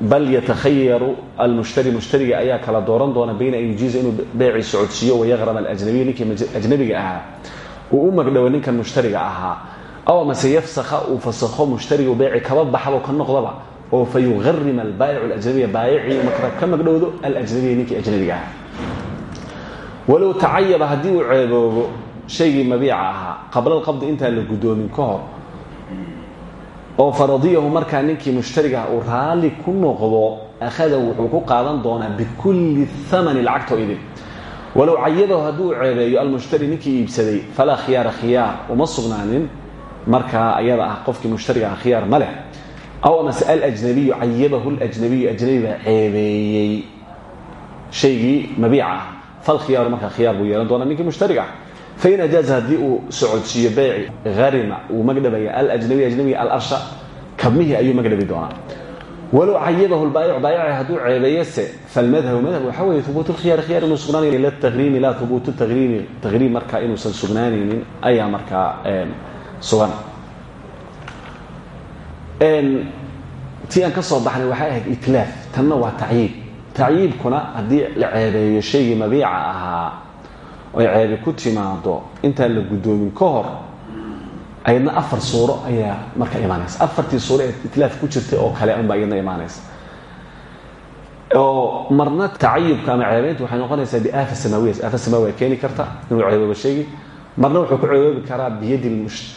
bal yatakhayaru almushtari mushtariga ayaa kala dooran doona bayna an yujiiza inuu beecii socodsiiyo wayaqrama alajnabiy ninkii ajnabiga ahaa uu u magdhowo ninkan mushtariga ahaa aw amase yafsakha uu fasakho mushtariga beeci kaba baxdo ka noqdaba oo fa yugarima albaayicu alajnabiya baayicii ka magdhowdo alajnabiya ninkii ajnabiga ahaa walow tacayaba haddii uu ceeboobo shaygii mabiica ahaa qabla alqabdi intaan la guddoomin ka hor oo faradiyahu markaa ninkii mushtarigaha uu raalli ku noqdo akhada wuxuu ku qaadan doonaa bikulli amani lacagtoo idin. Walow cayabahu hadduu ceebeeyo almushtari ninkii iibsaday falaa khiyaara khiyaar uma sugnaanin markaa ayada ah qofkii mushtariga ah khiyaar aw amase alajnabiyu cayabahu lajnabiyu ajnabi baa ceebeeyey. Shaygii mabiica ah falkhiyaaru markaa khiyaar buu yeelan doonaa ninkii mushtariga ah fain ajaaza haddii uu socodsiiyo beeci harima uu magdhabaya alajnabiy ajnabiga alarsha kabmihii ayuu magdhabi doonaa. Walow cayabahu lbaayic baayici hadduu ceebeeyese falmadhabu madhab waxaa weeye hubuut lkhiyaari khiyar inuu sugnaanayn lataqriimi laa hubuutu taqriimi taqriim markaa inuusan sugnaanaynin ayaa markaa sugan. Tii aan ka soo baxnay waxay ahayd itlaaf tanna waa tacyiib. Tacyiibkuna haddii la ceebeeyo shaygii mabiica ahaa oy ceebi ku timaado. Intaan la guddoomin ka hor ayadna afar suuro ayaa marka imaanaysa. Afartii suuro ee itlaaf ku jirtay oo kale unbaa iyadna imaanaysa. Oo marna tacayubka ama ceebeynta waxay noqonaysaa biaafa samaawiya aafa samaawiya keeni karta inuu ceeboobo shaygii marna wuxuu ku ceeboobi karaa biyadi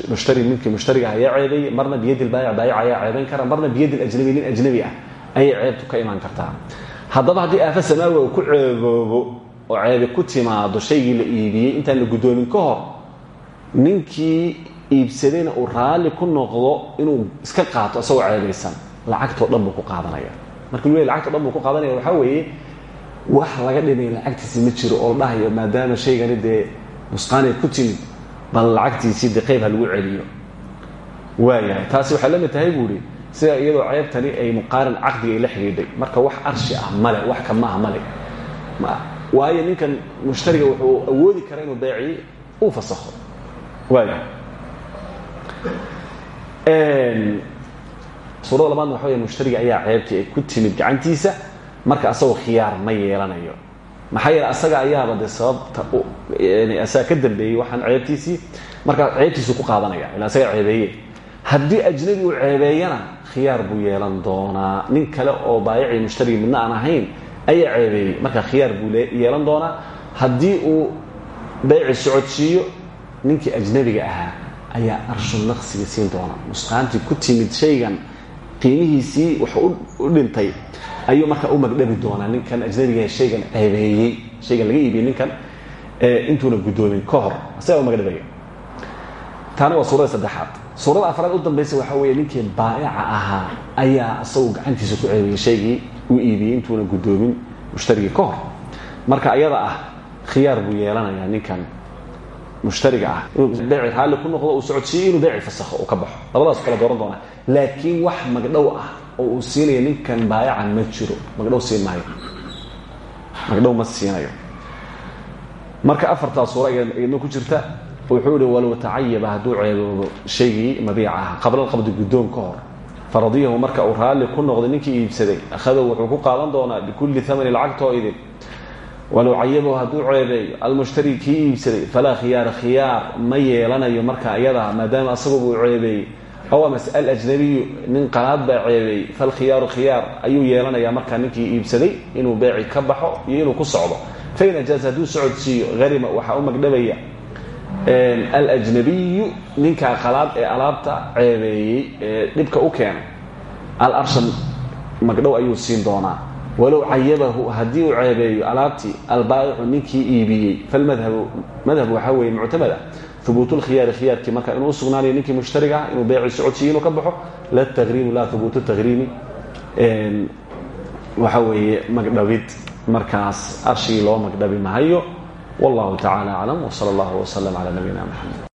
mushtari ninkii mushtariga ayaa ceebeeyey marna biyadi baayic baayic ayaa ceebayn kara marna biyadi ajnabi nin ajnabi ah ayay ceebtu ka imaan kartaa. Haddaba haddii aafa samaawiga uu ku ceeboobo oo ceebi ku timaado shaygii la iibiyey. Intaan la guddoomin ka hor ninkii iibsadayna uu raalli ku noqdo inuu iska qaato isagoo ceebaysan lacagtoo dhan buu ku qaadanaya. Marka lu lacagto dhan buu ku qaadanaya. Waxaa weeye wax laga dhimay lacagtiisi ma jiro oo dhahayo maadaama shaygani dee nusqaaneed ku timid bal lacagtiisii dee qayb ha lagu celiyo. Waayahay taasi waxay la mid tahay buu sida iyadoo ceebtani ay muqaarin caqdiga ay la xidhiidhay. Marka wax arshi ah male wax kamaaha male waayo ninkan mushtariga wuxuu awoodi karaa inuu beecii uu fasakho. Waaya suurada labaadna waxa wey mushtariga ayaa ceebtii ay ku timid gacantiisa marka asagoo khiyaar ma yeelanayo. Maxaa yeele asaga ayaaba dee sababta asaga ka dambeeyey waxaan ceebtiisii markaa ceebtiisu ku qaadanaya ila asaga ceebeeye haddii ajnabi uu ceebeeyana khiyaar buu yeelan doonaa. Nin kale oo baayicii mushtariga midna aan ahayn ayaa ceebeeyey marka khiyaar buu yeelan doonaa haddii uu beyci socodsiiyo ninkii ajnabiga ahaa ayaa arshunaqsiga siin doona. Nusqaantii ku timid shaygan qiimihiisii wuxuu u dhintay ayuu markaa u magdhabi doonaa ninkan ajnabiga shaygan ceebeeyey. Shaygan laga iibiyey ninkan intuuna guddoomin ka hor. Isagaa u magdhabaya waa suurada saddexaad. Suurada afraad u dambaysa waxaa weeye ninkii baa'ica ahaa ayaa isagu gacantiisa ku ceebiyey shaygii uu iibiyey intuuna guddoomin mushtarigii ka hor. Marka ayada ah khiyaar buu yeelanayaa ninkan mushtariga ah. Inuu beeci raalli ku noqdo uu socodsiiyo inuu beeci fasakho uu ka baxo. Labadaas kala dooran doonaa. Laakiin wax magdhow ah oo uu siinaya ninkan baayaca ma jiro. Magdhow siin maayo. Magdhow ma siinayo. Marka afartaa suura iyadna ku jirta wuxuu ihi walow tacayaba hadduu ceeboobo shaygii mabiica ah qabla alqabdi guddoon ka hor faradiyahu marka uu raalli ku noqday ninkii iibsaday akhadow wuxuu ku qaadan doonaa bikulli amani lacagtoo idin. Walow cayabahu hadduu ceebeeyo almushtari kii iibsaday falaa khiyaara khiyaar ma yeelanayo marka iyada maadaama asaguba uu ceebeeyey. Aw amase alajnabiyu nin qalaad baa ceebeeyey. Falkhiyaaru khiyaar ayuu yeelanayaa markaa ninkii iibsaday inuu beeci ka baxo iyo inuu ku socdo. Fain ajaaz hadduu socodsiiyo harima waxaa u magdhabaya alajnabiyu ninkaa qalaad ee alaabta ceebeeyey ee dhibka u keenay. Alarshan magdhow ayuu siin doonaa. Walow cayabahu haddii uu ceebeeyo alaabtii albaa'icu ninkii iibiyey. Falmadhabu madhab waxaa weeye muctamad ah hubuut lkhiyaari khiyaarkii marka inuu usugnaanayo ninkii mushtariga inuu beeci socodsiiyo inuu ka baxo la taqriimu laa hubuutu taqriimi. Waxa weeye magdhabid markaas arshigii loo magdhabi mahayo wallahu tacala aclam wsala allahu wslm cala nabiyina mxamed